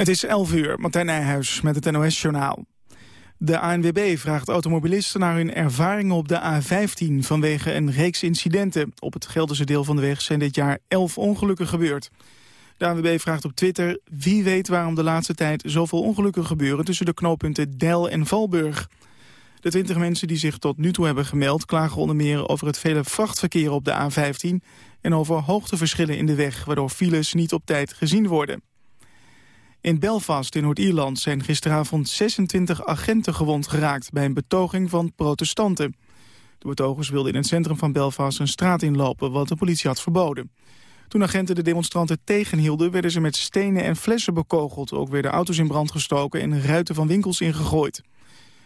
Het is 11 uur, Martijn Nijhuis met het NOS-journaal. De ANWB vraagt automobilisten naar hun ervaringen op de A15... vanwege een reeks incidenten. Op het Gelderse deel van de weg zijn dit jaar 11 ongelukken gebeurd. De ANWB vraagt op Twitter wie weet waarom de laatste tijd... zoveel ongelukken gebeuren tussen de knooppunten Deil en Valburg. De 20 mensen die zich tot nu toe hebben gemeld... klagen onder meer over het vele vrachtverkeer op de A15... en over hoogteverschillen in de weg... waardoor files niet op tijd gezien worden. In Belfast in Noord-Ierland zijn gisteravond 26 agenten gewond geraakt... bij een betoging van protestanten. De betogers wilden in het centrum van Belfast een straat inlopen... wat de politie had verboden. Toen agenten de demonstranten tegenhielden... werden ze met stenen en flessen bekogeld. Ook werden auto's in brand gestoken en ruiten van winkels ingegooid.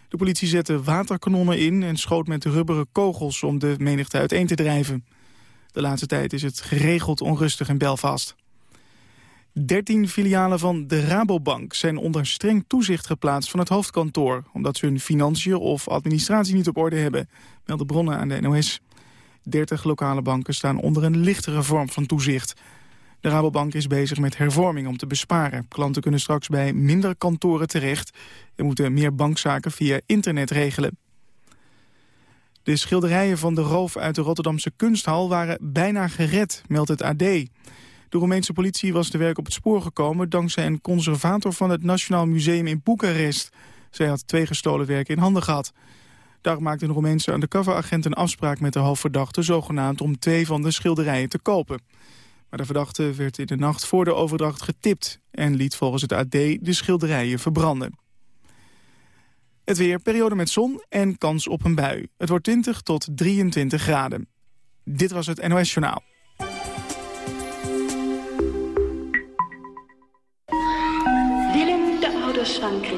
De politie zette waterkanonnen in en schoot met rubberen kogels... om de menigte uiteen te drijven. De laatste tijd is het geregeld onrustig in Belfast. 13 filialen van de Rabobank zijn onder streng toezicht geplaatst van het hoofdkantoor, omdat ze hun financiën of administratie niet op orde hebben, melden bronnen aan de NOS. 30 lokale banken staan onder een lichtere vorm van toezicht. De Rabobank is bezig met hervorming om te besparen. Klanten kunnen straks bij minder kantoren terecht en moeten meer bankzaken via internet regelen. De schilderijen van de roof uit de Rotterdamse kunsthal waren bijna gered, meldt het AD. De Roemeense politie was de werk op het spoor gekomen... dankzij een conservator van het Nationaal Museum in Boekarest. Zij had twee gestolen werken in handen gehad. Daar maakte een Roemeense undercoveragent een afspraak met de hoofdverdachte... zogenaamd om twee van de schilderijen te kopen. Maar de verdachte werd in de nacht voor de overdracht getipt... en liet volgens het AD de schilderijen verbranden. Het weer, periode met zon en kans op een bui. Het wordt 20 tot 23 graden. Dit was het NOS Journaal.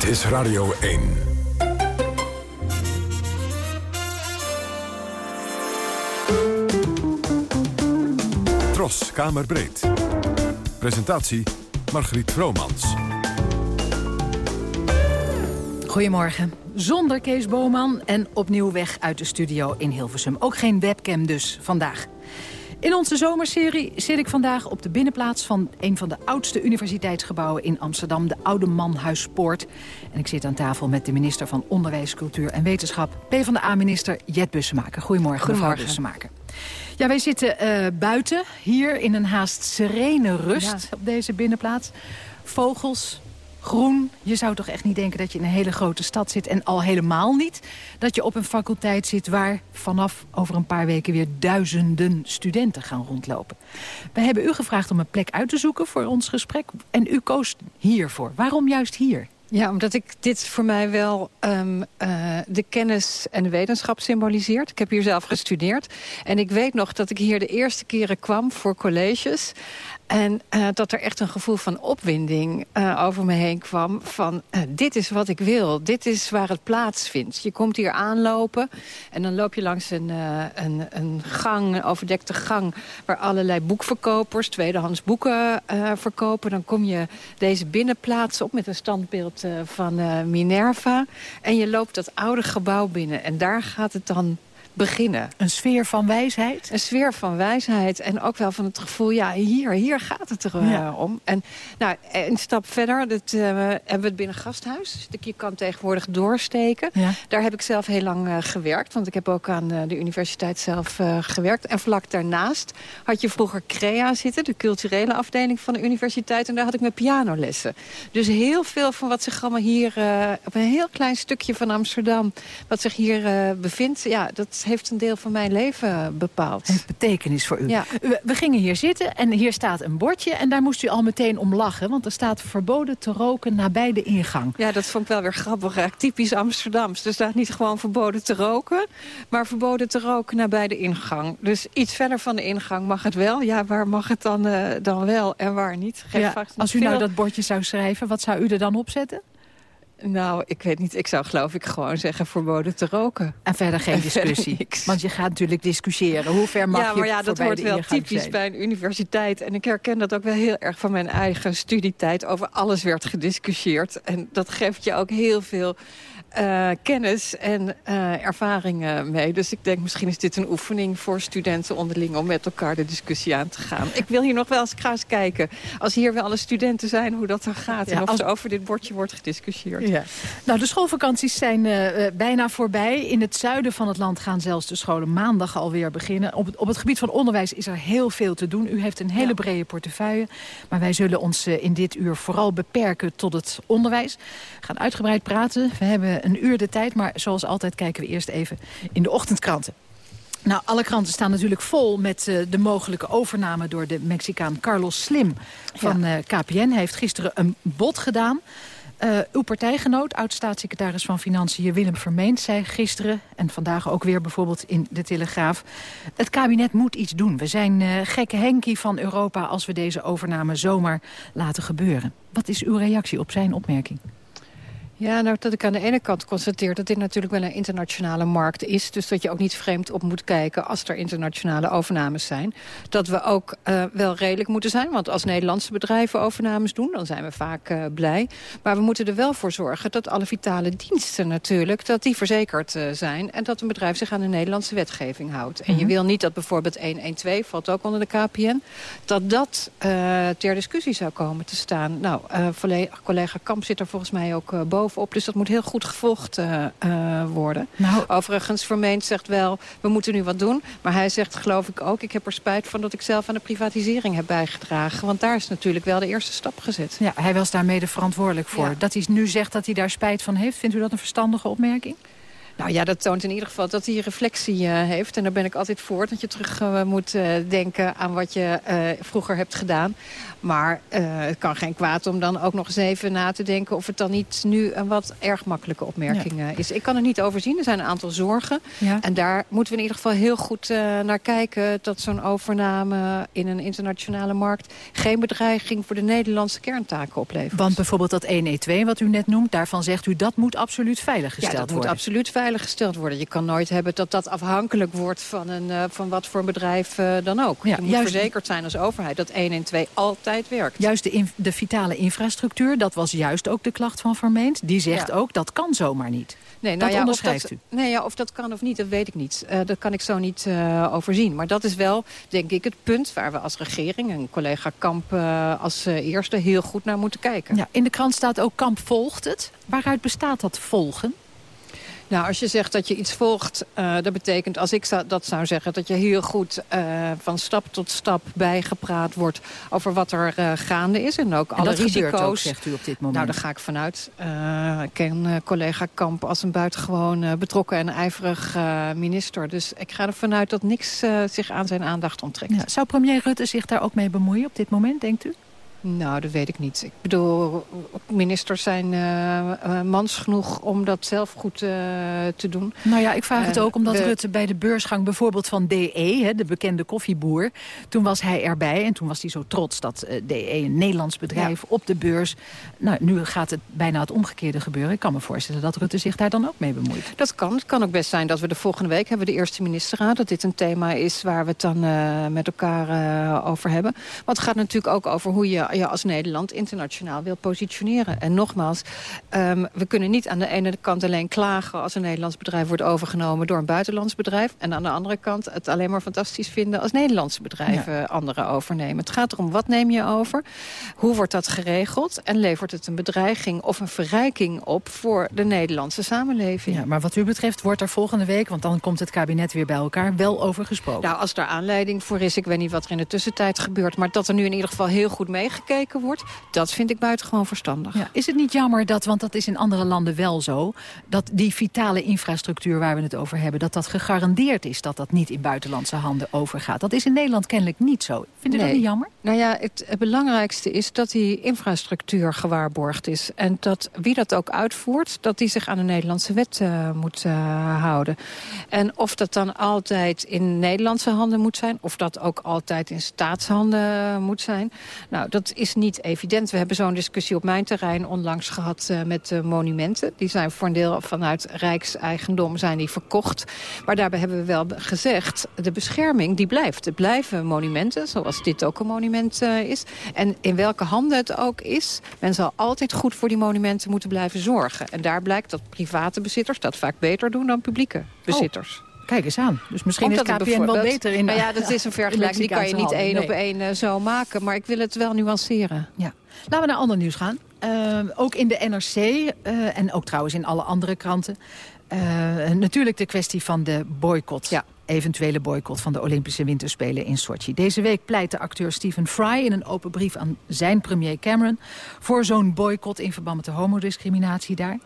Dit is Radio 1. Tros, Kamerbreed. Presentatie Margriet Vromans. Goedemorgen. Zonder Kees Boman en opnieuw weg uit de studio in Hilversum. Ook geen webcam dus vandaag. In onze zomerserie zit ik vandaag op de binnenplaats van een van de oudste universiteitsgebouwen in Amsterdam, de Oude Manhuispoort. En ik zit aan tafel met de minister van Onderwijs, Cultuur en Wetenschap, PvdA-minister Jet Bussemaker. Goedemorgen, Goedemorgen. mevrouw Bussemaker. Ja, wij zitten uh, buiten, hier in een haast serene rust op deze binnenplaats. Vogels, groen. Je zou toch echt niet denken dat je in een hele grote stad zit. En al helemaal niet dat je op een faculteit zit... waar vanaf over een paar weken weer duizenden studenten gaan rondlopen. We hebben u gevraagd om een plek uit te zoeken voor ons gesprek. En u koos hiervoor. Waarom juist hier? Ja, omdat ik dit voor mij wel um, uh, de kennis en de wetenschap symboliseert. Ik heb hier zelf gestudeerd. En ik weet nog dat ik hier de eerste keren kwam voor colleges. En uh, dat er echt een gevoel van opwinding uh, over me heen kwam. Van uh, dit is wat ik wil. Dit is waar het plaatsvindt. Je komt hier aanlopen. En dan loop je langs een, een, een gang, een overdekte gang. Waar allerlei boekverkopers tweedehands boeken verkopen. Dan kom je deze binnenplaats op met een standbeeld van Minerva. En je loopt dat oude gebouw binnen. En daar gaat het dan beginnen. Een sfeer van wijsheid? Een sfeer van wijsheid en ook wel van het gevoel, ja, hier, hier gaat het er uh, om. En nou, een stap verder, dat, uh, hebben we het binnen gasthuis. Je kan tegenwoordig doorsteken. Ja. Daar heb ik zelf heel lang uh, gewerkt, want ik heb ook aan de universiteit zelf gewerkt. En vlak daarnaast had je vroeger CREA zitten, de culturele afdeling van de universiteit. En daar had ik mijn pianolessen. Dus heel veel van wat zich allemaal hier, op een heel klein stukje van Amsterdam, wat zich hier bevindt, ja, dat dat heeft een deel van mijn leven bepaald. Heeft betekenis voor u. Ja. We, we gingen hier zitten en hier staat een bordje... en daar moest u al meteen om lachen. Want er staat verboden te roken nabij de ingang. Ja, dat vond ik wel weer grappig. Typisch Amsterdams. Er staat niet gewoon verboden te roken... maar verboden te roken nabij de ingang. Dus iets verder van de ingang mag het wel. Ja, waar mag het dan, eh, dan wel en waar niet? Geeft Ja, als u nou dat bordje zou schrijven, wat zou u er dan op zetten? Nou, ik weet niet. Ik zou geloof ik gewoon zeggen verboden te roken. En verder geen En discussie. Want je gaat natuurlijk discussiëren. Hoe ver mag ja, je maar ja, dat hoort wel typisch zijn? bij een universiteit. En ik herken dat ook wel heel erg van mijn eigen studietijd. Over alles werd gediscussieerd. En dat geeft je ook heel veel eh, kennis en eh, ervaringen mee. Dus ik denk, misschien is dit een oefening voor studenten onderling... om met elkaar de discussie aan te gaan. Ik wil hier nog wel eens graag kijken. Als hier wel alle studenten zijn, hoe dat er gaat. Ja, en of als- er over dit bordje wordt gediscussieerd. Ja. Nou, de schoolvakanties zijn eh, eh, bijna voorbij. In het zuiden van het land gaan zelfs de scholen maandag alweer beginnen. Op het, op het gebied van onderwijs is er heel veel te doen. U heeft een hele Ja. brede portefeuille. Maar wij zullen ons eh, in dit uur vooral beperken tot het onderwijs. We gaan uitgebreid praten. We hebben een uur de tijd. Maar zoals altijd kijken we eerst even in de ochtendkranten. Nou, alle kranten staan natuurlijk vol met de mogelijke overname... door de Mexicaan Carlos Slim van KPN. Hij heeft gisteren een bod gedaan. Eh, uw partijgenoot, oud-staatssecretaris van Financiën Willem Vermeend... zei gisteren en vandaag ook weer bijvoorbeeld in de Telegraaf... het kabinet moet iets doen. We zijn eh, gekke Henkie van Europa als we deze overname zomaar laten gebeuren. Wat is uw reactie op zijn opmerking? Ja, nou dat ik aan de ene kant constateer dat dit natuurlijk wel een internationale markt is. Dus dat je ook niet vreemd op moet kijken als er internationale overnames zijn. Dat we ook eh, wel redelijk moeten zijn. Want als Nederlandse bedrijven overnames doen, dan zijn we vaak eh, blij. Maar we moeten er wel voor zorgen dat alle vitale diensten natuurlijk, dat die verzekerd eh, zijn. En dat een bedrijf zich aan de Nederlandse wetgeving houdt. En je wil niet dat bijvoorbeeld 112, valt ook onder de KPN, dat dat ter discussie zou komen te staan. Nou, collega Kamp zit er volgens mij ook eh, bovenop. Dus dat moet heel goed gevolgd eh, eh, worden. Nou, Overigens, Vermeend zegt wel, we moeten nu wat doen. Maar hij zegt, geloof ik ook, ik heb er spijt van dat ik zelf aan de privatisering heb bijgedragen. Want daar is natuurlijk wel de eerste stap gezet. ja, hij was daar mede verantwoordelijk voor. Ja. Dat hij nu zegt dat hij daar spijt van heeft, vindt u dat een verstandige opmerking? Nou ja, dat toont in ieder geval dat hij reflectie eh, heeft. En daar ben ik altijd voor. Dat je terug eh, moet eh, denken aan wat je vroeger hebt gedaan. Maar het kan geen kwaad om dan ook nog eens even na te denken... of het dan niet nu een wat erg makkelijke opmerking is. Ik kan er niet over zien. Er zijn een aantal zorgen. Ja. En daar moeten we in ieder geval heel goed naar kijken... dat zo'n overname in een internationale markt... geen bedreiging voor de Nederlandse kerntaken oplevert. Want bijvoorbeeld dat 112 wat u net noemt, daarvan zegt u dat moet absoluut veiliggesteld Ja, dat moet worden. absoluut veiliggesteld worden. Je kan nooit hebben dat dat afhankelijk wordt van, een, eh, van wat voor bedrijf eh, dan ook. Ja, je moet juist- verzekerd zijn als overheid dat 1 en 2 altijd werkt. Juist de, de vitale infrastructuur, dat was juist ook de klacht van Vermeend. Die zegt Ja. ook, dat kan zomaar niet. nee, dat of onderschrijft dat, u. Nee, ja, of dat kan of niet, dat weet ik niet. Eh, dat kan ik zo niet eh, overzien. Maar dat is wel, denk ik, het punt waar we als regering... en collega Kamp als eerste heel goed naar moeten kijken. Ja, in de krant staat ook Kamp volgt het. Waaruit bestaat dat volgen? Nou, als je zegt dat je iets volgt, eh, dat betekent als ik zou- dat zou zeggen... dat je heel goed eh, van stap tot stap bijgepraat wordt over wat er eh, gaande is. En ook En alle dat risico's. ook, zegt u op dit moment. Nou, daar ga ik vanuit. Eh, ik ken eh, collega Kamp als een buitengewoon eh, betrokken en ijverig minister. Dus ik ga ervan uit dat niks zich aan zijn aandacht onttrekt. Ja, zou premier Rutte zich daar ook mee bemoeien op dit moment, denkt u? Nou, dat weet ik niet. Ik bedoel, ministers zijn eh, eh, mans genoeg om dat zelf goed eh, te doen. Nou ja, ik vraag het ook omdat Rutte bij de beursgang bijvoorbeeld van DE, hè, de bekende koffieboer, toen was hij erbij en toen was hij zo trots dat DE, een Nederlands bedrijf, op de beurs. Nou, nu gaat het bijna het omgekeerde gebeuren. Ik kan me voorstellen dat Rutte zich daar dan ook mee bemoeit. Dat kan. Het kan ook best zijn dat we de volgende week hebben we de eerste ministerraad. Dat dit een thema is waar we het dan met elkaar over hebben. Want het gaat natuurlijk ook over hoe je je als Nederland internationaal wil positioneren. En nogmaals, ehm, we kunnen niet aan de ene kant alleen klagen als een Nederlands bedrijf wordt overgenomen door een buitenlands bedrijf. En aan de andere kant het alleen maar fantastisch vinden als Nederlandse bedrijven anderen overnemen. Het gaat erom wat neem je over, hoe wordt dat geregeld en levert het een bedreiging of een verrijking op voor de Nederlandse samenleving. Ja, maar wat u betreft wordt er volgende week, want dan komt het kabinet weer bij elkaar, wel over gesproken. Nou, als daar aanleiding voor is, ik weet niet wat er in de tussentijd gebeurt... maar dat er nu in ieder geval heel goed gekeken wordt. Dat vind ik buitengewoon verstandig. Ja. Is het niet jammer dat, want dat is in andere landen wel zo... dat die vitale infrastructuur waar we het over hebben... dat dat gegarandeerd is dat dat niet in buitenlandse handen overgaat? Dat is in Nederland kennelijk niet zo. Vindt u Nee. dat niet jammer? Nou ja, het, het belangrijkste is dat die infrastructuur gewaarborgd is. En dat wie dat ook uitvoert, dat die zich aan de Nederlandse wet eh, moet eh, houden. En of dat dan altijd in Nederlandse handen moet zijn... of dat ook altijd in staatshanden moet zijn... nou, dat is niet evident. We hebben zo'n discussie op mijn terrein onlangs gehad eh, met de monumenten. Die zijn voor een deel vanuit rijkseigendom zijn die verkocht. Maar daarbij hebben we wel gezegd, de bescherming die blijft. Er blijven monumenten, zoals dit ook een monument eh, is. En in welke handen het ook is, men zal altijd goed voor die monumenten moeten blijven zorgen. En daar blijkt dat private bezitters dat vaak beter doen dan publieke bezitters. Kijk eens aan. Dus misschien Omdat is KPN wel bijvoorbeeld- beter in... Nou ja, dat is een vergelijking, die kan je niet één op één eh, zo maken. Maar ik wil het wel nuanceren. Ja. Laten we naar ander nieuws gaan. Eh, ook in de NRC eh, en ook trouwens in alle andere kranten. Eh, natuurlijk de kwestie van de boycott. Ja. Eventuele boycott van de Olympische Winterspelen in Sochi. Deze week pleit de acteur Stephen Fry in een open brief aan zijn premier Cameron... voor zo'n boycott in verband met de homodiscriminatie daar.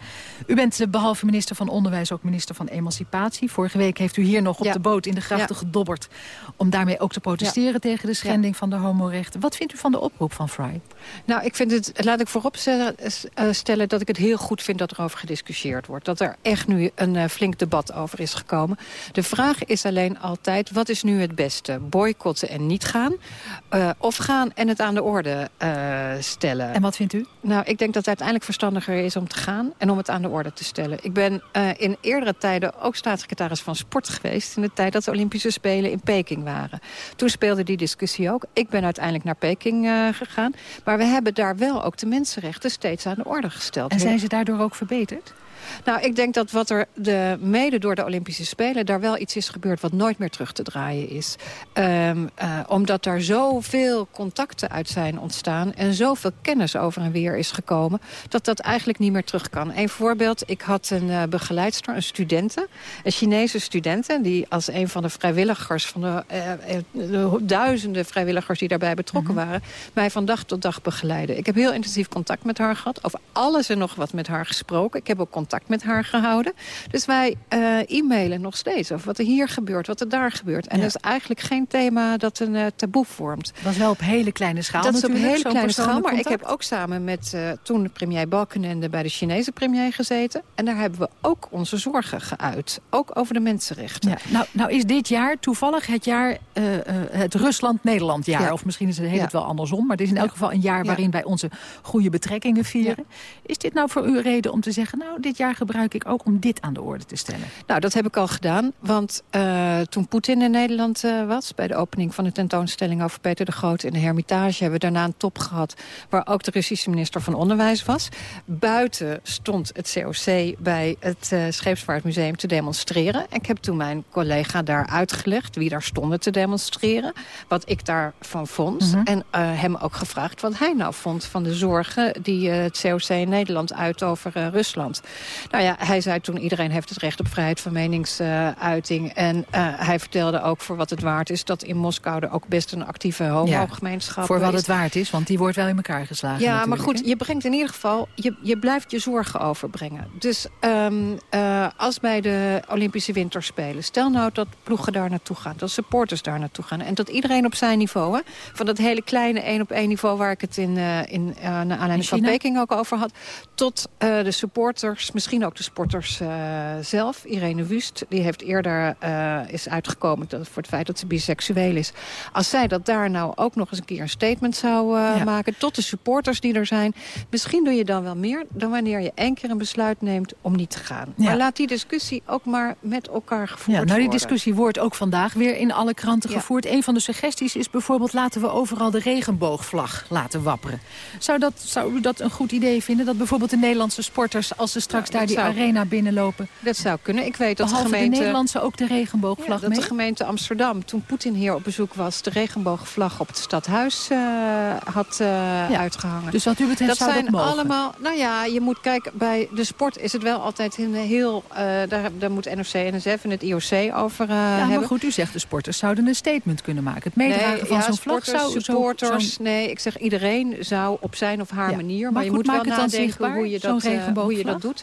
U bent eh, behalve minister van Onderwijs ook minister van Emancipatie. Vorige week heeft u hier nog op Ja. de boot in de grachten Ja. gedobberd... om daarmee ook te protesteren tegen de schending van de homorechten. Wat vindt u van de oproep van Fry? Nou, ik vind het, laat ik voorop stellen, eh, stellen dat ik het heel goed vind dat er over gediscussieerd wordt. Dat er echt nu een eh, flink debat over is gekomen. De vraag is alleen altijd, wat is nu het beste? Boycotten en niet gaan? Eh, of gaan en het aan de orde eh, stellen? En wat vindt u? Nou, ik denk dat het uiteindelijk verstandiger is om te gaan en om het aan de orde te stellen. Ik ben eh, in eerdere tijden ook staatssecretaris van Sport geweest... in de tijd dat de Olympische Spelen in Peking waren. Toen speelde die discussie ook. Ik ben uiteindelijk naar Peking gegaan. Maar we hebben daar wel ook de mensenrechten steeds aan de orde gesteld. En zijn ze daardoor ook verbeterd? Nou, ik denk dat wat er de, mede door de Olympische Spelen... daar wel iets is gebeurd wat nooit meer terug te draaien is. Ehm, eh, omdat daar zoveel contacten uit zijn ontstaan... en zoveel kennis over en weer is gekomen... dat dat eigenlijk niet meer terug kan. Een voorbeeld, ik had een uh, begeleidster, een studente... een Chinese studente, die als een van de vrijwilligers... van de, uh, de duizenden vrijwilligers die daarbij betrokken mm -hmm. waren... mij van dag tot dag begeleiden. Ik heb heel intensief contact met haar gehad. Over alles en nog wat met haar gesproken. Ik heb ook contact met haar gehouden. Dus wij uh, e-mailen nog steeds over wat er hier gebeurt, wat er daar gebeurt. En ja. dat is eigenlijk geen thema dat een uh, taboe vormt. Dat is wel op hele kleine schaal Dat is op hele kleine schaal, maar ik heb ook samen met uh, toen premier Balkenende bij de Chinese premier gezeten. En daar hebben we ook onze zorgen geuit. Ook over de mensenrechten. Ja. Nou, nou is dit jaar toevallig het jaar, het Rusland-Nederland jaar. Ja. Of misschien is het, heet het wel andersom. Maar het is in elk geval een jaar waarin wij onze goede betrekkingen vieren. Is dit nou voor u reden om te zeggen, nou dit jaar gebruik ik ook om dit aan de orde te stellen? Nou, dat heb ik al gedaan. Want uh, toen Poetin in Nederland uh, was... bij de opening van de tentoonstelling over Peter de Groot in de Hermitage... hebben we daarna een top gehad waar ook de Russische minister van Onderwijs was. Buiten stond het COC bij het uh, Scheepsvaartmuseum te demonstreren. Ik heb toen mijn collega daar uitgelegd wie daar stonden te demonstreren. Wat ik daarvan vond. Mm -hmm. En hem ook gevraagd wat hij nou vond van de zorgen... die het COC in Nederland uit over Rusland. Nou ja, hij zei toen iedereen heeft het recht op vrijheid van meningsuiting. Uh, en uh, hij vertelde ook voor wat het waard is... dat in Moskou er ook best een actieve homo-gemeenschap ja, Voor wat is. het waard is, want die wordt wel in elkaar geslagen Ja, maar goed, je brengt in ieder geval... je, je blijft je zorgen overbrengen. Dus um, uh, als bij de Olympische Winterspelen... stel nou dat ploegen daar naartoe gaan, dat supporters daar naartoe gaan... en dat iedereen op zijn niveau, hè, van dat hele kleine één-op-één niveau... waar ik het in, in, naar aanleiding van Peking ook over had... tot de supporters, misschien ook de sporters uh, zelf. Irene Wust, die heeft eerder uh, is uitgekomen dat, voor het feit dat ze biseksueel is. Als zij dat daar nou ook nog eens een keer een statement zou ja. maken... tot de supporters die er zijn... misschien doe je dan wel meer dan wanneer je één keer een besluit neemt om niet te gaan. Ja. Maar laat die discussie ook maar met elkaar gevoerd ja, nou, die worden. discussie wordt ook vandaag weer in alle kranten gevoerd. Een van de suggesties is bijvoorbeeld... laten we overal de regenboogvlag laten wapperen. Zou, dat, zou u dat een goed idee vinden? Dat bijvoorbeeld de Nederlandse sporters... als ze straks straks daar die zou- arena binnenlopen. Dat zou kunnen. Ik weet dat Behalve de gemeente... de Nederlandse ook de regenboogvlag dat mee. de gemeente Amsterdam, toen Poetin hier op bezoek was... de regenboogvlag op het stadhuis eh, had eh, uitgehangen. Dus wat u betreft dat zou zijn dat mogen? allemaal... Nou ja, je moet kijken, bij de sport is het wel altijd een heel... eh, daar, daar moet NOC, NSF en het IOC over ja, maar hebben. goed, u zegt de sporters zouden een statement kunnen maken. Het meedragen Nee, van ja, zo'n vlag zou... zo- supporters, nee, ik zeg iedereen zou op zijn of haar Ja. manier... maar, Maar je goed, moet wel het nadenken hoe je, dat, hoe je dat doet.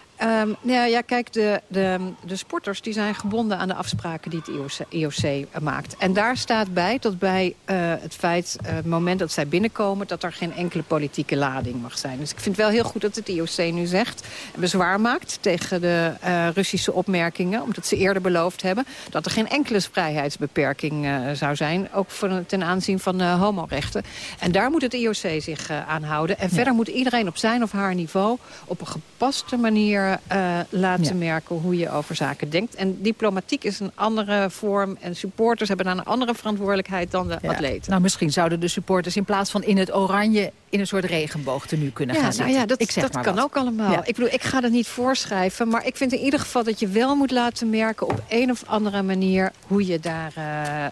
Nou ja, kijk, de, de, de sporters die zijn gebonden aan de afspraken die het IOC, IOC maakt. En daar staat bij dat bij eh, het feit, eh, het moment dat zij binnenkomen... dat er geen enkele politieke lading mag zijn. Dus ik vind het wel heel goed dat het IOC nu zegt... en bezwaar maakt tegen de eh, Russische opmerkingen... omdat ze eerder beloofd hebben dat er geen enkele vrijheidsbeperking zou zijn... ook voor, ten aanzien van homorechten. En daar moet het IOC zich aan houden. En verder moet iedereen op zijn of haar niveau... op een gepaste manier eh, laten Ja. merken hoe je over zaken denkt. En diplomatiek is een andere vorm. En supporters hebben dan een andere verantwoordelijkheid dan de Ja. atleten. Nou, misschien zouden de supporters in plaats van in het oranje... in een soort regenboogtenu kunnen gaan Ja, zitten. nou ja, dat, ik zeg dat maar kan wat. ook allemaal. Ik bedoel, ik ga dat niet voorschrijven. Maar ik vind in ieder geval dat je wel moet laten merken... op een of andere manier hoe je daarin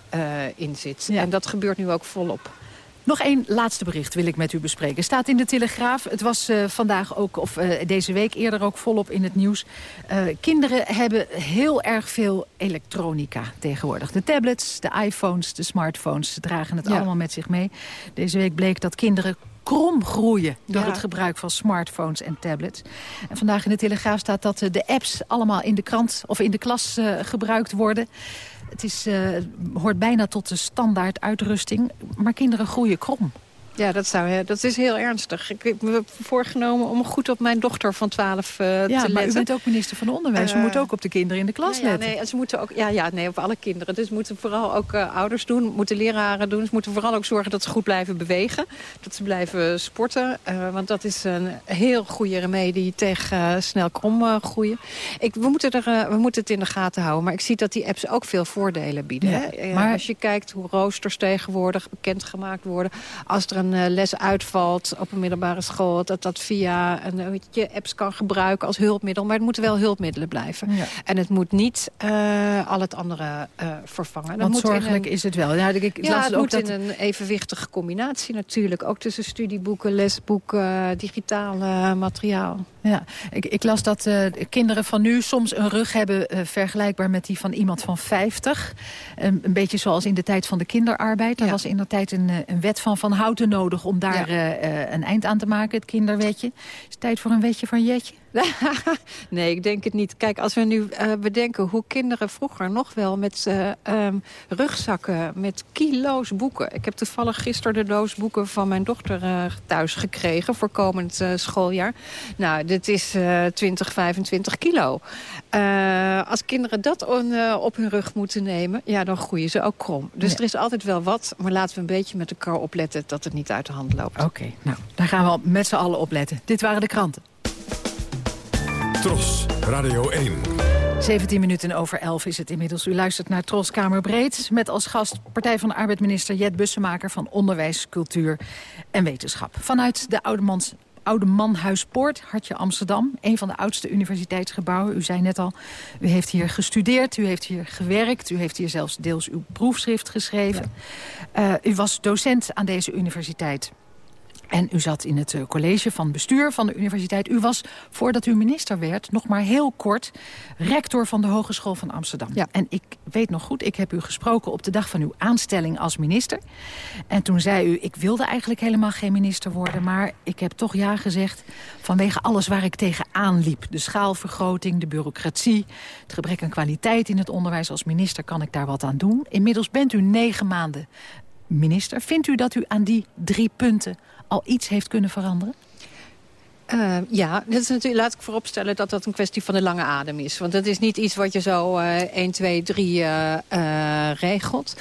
in zit. En dat gebeurt nu ook volop. Nog één laatste bericht wil ik met u bespreken. Staat in de Telegraaf. Het was eh, vandaag ook, of eh, deze week eerder ook volop in het nieuws. Eh, kinderen hebben heel erg veel elektronica tegenwoordig. De tablets, de iPhones, de smartphones. Ze dragen het Ja. allemaal met zich mee. Deze week bleek dat kinderen krom groeien door Ja. het gebruik van smartphones en tablets. En vandaag in de Telegraaf staat dat de apps allemaal in de krant of in de klas gebruikt worden. Het is, eh, hoort bijna tot de standaard uitrusting, maar kinderen groeien krom. Ja, dat, zou, dat is heel ernstig. Ik heb me voorgenomen om goed op mijn dochter van 12 eh, Ja, te maar u letten. bent ook minister van Onderwijs. u Eh, moet ook op de kinderen in de klas Ja, ja, letten. nee, ze moeten ook, ja, ja, nee, op alle kinderen. Dus moeten vooral ook eh, ouders doen, moeten leraren doen. Ze moeten vooral ook zorgen dat ze goed blijven bewegen. Dat ze blijven sporten. want dat is een heel goede remedie tegen snel krom groeien. Ik, we, moeten er, we moeten het in de gaten houden. Maar ik zie dat die apps ook veel voordelen bieden. Ja, hè? Maar- Als je kijkt hoe roosters tegenwoordig bekendgemaakt worden. Als er een eh, les uitvalt op een middelbare school... dat dat via een, eh, weet je, apps kan gebruiken als hulpmiddel. Maar het moeten wel hulpmiddelen blijven. Ja. En het moet niet eh, al het andere vervangen. Dat Want moet zorgelijk een- is het wel. Ja, ik, ik ja, las het ook moet dat... in een evenwichtige combinatie natuurlijk. Ook tussen studieboeken, lesboeken, digitaal materiaal. Ja, ik, ik las dat kinderen van nu soms een rug hebben vergelijkbaar met die van iemand van 50. Een, een beetje zoals in de tijd van de kinderarbeid. Daar Ja. was in de tijd een, een wet van Van Houten nodig om daar Ja. eh, eh, een eind aan te maken, het kinderwetje. Is het tijd voor een wetje van Jetje? nee, ik denk het niet. Kijk, als we nu eh, bedenken hoe kinderen vroeger nog wel met eh, ehm, rugzakken, met kilo's boeken. Ik heb toevallig gisteren de doos boeken van mijn dochter eh, thuis gekregen voor komend eh, schooljaar. Nou, dit is eh 20, 25 kilo. Als kinderen dat on- op hun rug moeten nemen, ja, dan groeien ze ook krom. Dus Ja. er is altijd wel wat, maar laten we een beetje met elkaar opletten dat het niet uit de hand loopt. Oké, nou, daar gaan we met z'n allen op letten. Dit waren de kranten. Tros, Radio 1. 17 minuten over 11 is het inmiddels. U luistert naar Tros Kamerbreed. Met als gast Partij van de Arbeid-minister Jet Bussemaker... van Onderwijs, Cultuur en Wetenschap. Vanuit de Oudemans, Oude Manhuispoort, Hartje Amsterdam. Een van de oudste universiteitsgebouwen. U zei net al, u heeft hier gestudeerd, u heeft hier gewerkt... u heeft hier zelfs deels uw proefschrift geschreven. Eh, u was docent aan deze universiteit. En u zat in het eh, college van bestuur van de universiteit. U was, voordat u minister werd, nog maar heel kort... rector van de Hogeschool van Amsterdam. Ja. En ik weet nog goed, ik heb u gesproken op de dag van uw aanstelling als minister. En toen zei u, ik wilde eigenlijk helemaal geen minister worden... maar ik heb toch ja gezegd vanwege alles waar ik tegenaan liep. De schaalvergroting, de bureaucratie, het gebrek aan kwaliteit in het onderwijs. Als minister kan ik daar wat aan doen. Inmiddels bent u negen maanden minister. Vindt u dat u aan die drie punten al iets heeft kunnen veranderen? Eh, ja, dat is natuurlijk, laat ik vooropstellen dat dat een kwestie van de lange adem is. Want dat is niet iets wat je zo eh 1, 2, 3 eh, eh, regelt.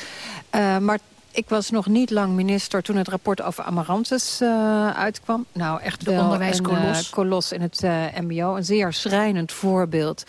Eh, maar ik was nog niet lang minister toen het rapport over Amarantus eh, uitkwam. Nou, echt De wel onderwijskolos. een eh, kolos in het eh, mbo. Een zeer schrijnend voorbeeld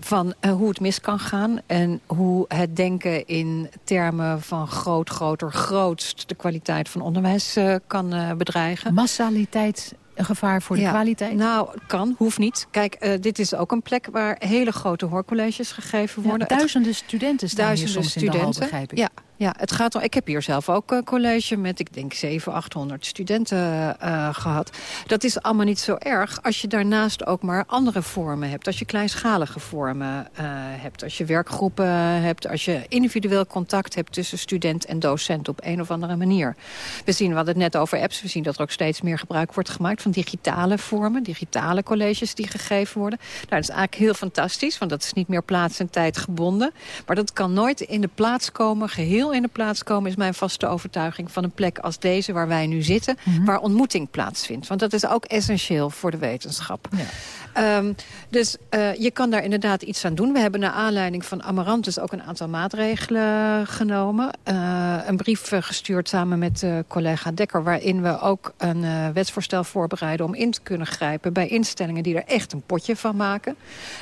van hoe het mis kan gaan. En hoe het denken in termen van groot, groter, grootst... de kwaliteit van onderwijs kan bedreigen. Massaliteit een gevaar voor de kwaliteit? Nou, kan, hoeft niet. Kijk, uh, dit is ook een plek waar hele grote hoorcolleges gegeven worden. Ja, duizenden studenten staan duizenden hier soms studenten. in de hal, begrijp ik. Ja, ja, het gaat om. Ik heb hier zelf ook een college met, ik denk, 700, 800 studenten uh, gehad. Dat is allemaal niet zo erg als je daarnaast ook maar andere vormen hebt. Als je kleinschalige vormen uh, hebt. Als je werkgroepen hebt. Als je individueel contact hebt tussen student en docent op een of andere manier. We zien, we hadden het net over apps. We zien dat er ook steeds meer gebruik wordt gemaakt van digitale vormen. Digitale colleges die gegeven worden. Nou, dat is eigenlijk heel fantastisch. Want dat is niet meer plaats en tijd gebonden. Maar dat kan nooit in de plaats komen, geheel in de plaats komen... is mijn vaste overtuiging van een plek als deze waar wij nu zitten... Mhm. waar ontmoeting plaatsvindt. Want dat is ook essentieel voor de wetenschap. Ja. Um, dus uh, je kan daar inderdaad iets aan doen. We hebben naar aanleiding van Amarantus ook een aantal maatregelen genomen. Uh, een brief uh, gestuurd samen met collega Dekker... waarin we ook een wetsvoorstel voorbereiden om in te kunnen grijpen... bij instellingen die er echt een potje van maken.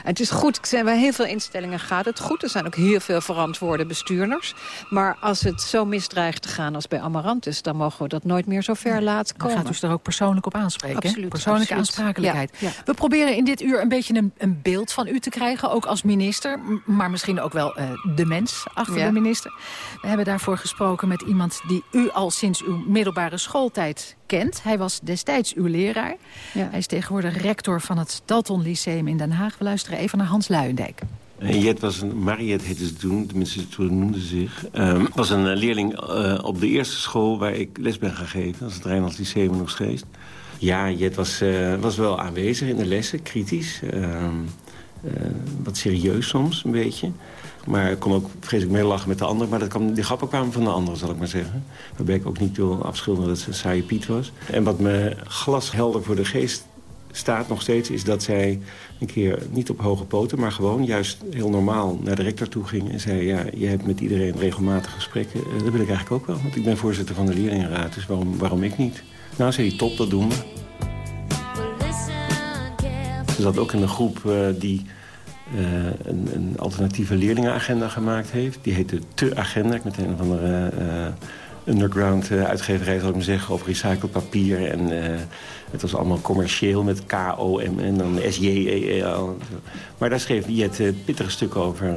En het is goed, bij heel veel instellingen gaat het goed. Er zijn ook heel veel verantwoorde bestuurders. Maar als het zo misdreigt te gaan als bij Amarantus... dan mogen we dat nooit meer zo ver laten komen. Dan gaat dus er ook persoonlijk op aanspreken. Absoluut. Persoonlijke aansprakelijkheid. Ja, We proberen in dit uur een beetje een, een, beeld van u te krijgen. Ook als minister, maar misschien ook wel uh, de mens achter de minister. We hebben daarvoor gesproken met iemand die u al sinds uw middelbare schooltijd kent. Hij was destijds uw leraar. Ja. Hij is tegenwoordig rector van het Dalton Lyceum in Den Haag. We luisteren even naar Hans Luijendijk. Jet was een, Mariette heette ze toen, tenminste toen noemde ze zich. Uh, was een leerling uh, op de eerste school waar ik les ben gaan geven. Dat is het Rijnlands Lyceum nog steeds. Ja, Jet was, uh, was wel aanwezig in de lessen, kritisch. Uh, wat serieus soms, een beetje. Maar ik kon ook vreselijk meelachen met de anderen. Maar dat kwam, die grappen kwamen van de anderen, zal ik maar zeggen. Waarbij ik ook niet wil afschilderen dat ze een saaie Piet was. En wat me glashelder voor de geest staat nog steeds... is dat zij een keer niet op hoge poten... maar gewoon juist heel normaal naar de rector toe ging... en zei, ja, je hebt met iedereen regelmatig gesprekken. dat wil ik eigenlijk ook wel, want ik ben voorzitter van de leerlingenraad. Dus waarom, waarom ik niet? Nou, zei top, dat doen we. Ze zat ook in een groep uh, die uh, een, een, alternatieve leerlingenagenda gemaakt heeft. Die heette Te Agenda, ik met een of andere uh, underground uitgeverij, zal ik zeggen, over recycled papier. En het was allemaal commercieel met K-O-M en dan S-J-E-L. Maar daar schreef Jet pittige stukken over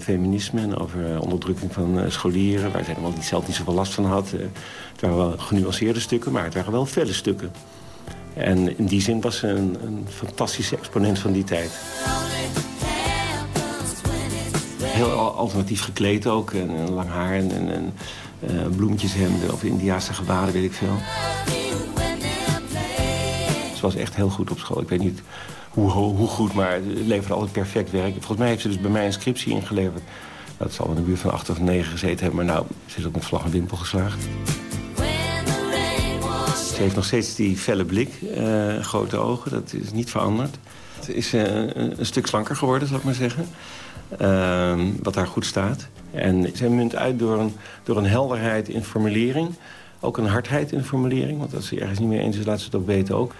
feminisme en over onderdrukking van scholieren, waar zij helemaal niet, zelf niet zoveel last van had. het waren wel genuanceerde stukken, maar het waren wel felle stukken. En in die zin was ze een, een fantastische exponent van die tijd. Heel alternatief gekleed ook. En, lang haar en, en, en bloemetjeshemden of Indiaanse gewaden, weet ik veel. Ze was echt heel goed op school. Ik weet niet hoe, hoe goed, maar ze leverde altijd perfect werk. Volgens mij heeft ze dus bij mij een scriptie ingeleverd. Dat zal in de buurt van acht of negen gezeten hebben. Maar nou, ze is ook met vlag en wimpel geslaagd. Ze heeft nog steeds die felle blik, uh, grote ogen. Dat is niet veranderd. Ze is uh, een, een, stuk slanker geworden, zal ik maar zeggen. Uh, wat daar goed staat. En zij munt uit door een, door een helderheid in formulering. Ook een hardheid in formulering. Want als ze ergens niet mee eens is, laat ze het ook weten ook.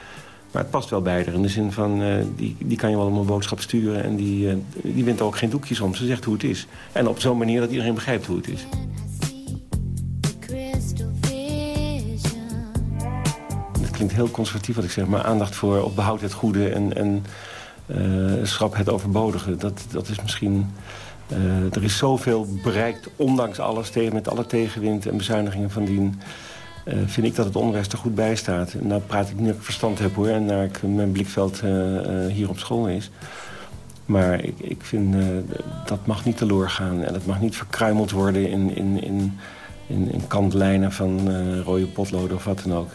Maar het past wel bij haar. In de zin van, uh, die, die kan je wel om een boodschap sturen. En die, uh, die wint ook geen doekjes om. Ze zegt hoe het is. En op zo'n manier dat iedereen begrijpt hoe het is. klinkt heel conservatief wat ik zeg... maar aandacht voor of behoud het goede en, en uh, schrap het overbodige. Dat, dat is misschien... Er is zoveel bereikt, ondanks alles, tegen, met alle tegenwind en bezuinigingen van dien... Uh, vind ik dat het onderwijs er goed bij staat. Nou praat ik dat ik verstand heb hoor... en naar ik, mijn blikveld hier op school is. Maar ik, ik vind dat mag niet teloor gaan. En dat mag niet verkruimeld worden in... in, in in, kantlijnen van rode potloden of wat dan ook.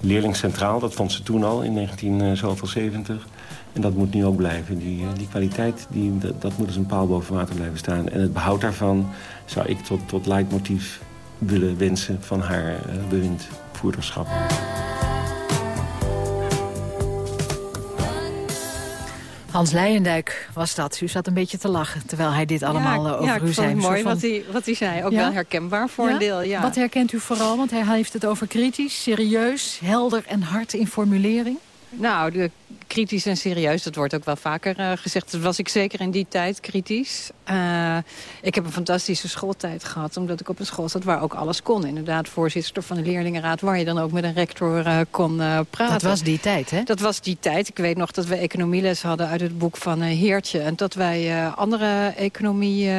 Leerling centraal, dat vond ze toen al in 1970. Eh, en dat moet nu ook blijven. Die, die kwaliteit, die, dat, dat moet als een paal boven water blijven staan. En het behoud daarvan zou ik tot, tot leidmotief willen wensen van haar bewindvoerderschap. Hans Leijendijk was dat. U zat een beetje te lachen terwijl hij dit allemaal ja, over ja, u zei. Ja, mooi wat, hij, wat hij zei. Ook wel herkenbaar voor een deel. Ja. Wat herkent u vooral? Want hij heeft het over kritisch, serieus, helder en hard in formulering. Nou, de, kritisch en serieus. Dat wordt ook wel vaker uh, gezegd. Dat was ik zeker in die tijd kritisch. Uh, ik heb een fantastische schooltijd gehad. Omdat ik op een school zat waar ook alles kon. Inderdaad, voorzitter van de leerlingenraad. Waar je dan ook met een rector uh, kon praten. Dat was die tijd, hè? Dat was die tijd. Ik weet nog dat we economieles hadden uit het boek van Heertje. En dat wij andere economie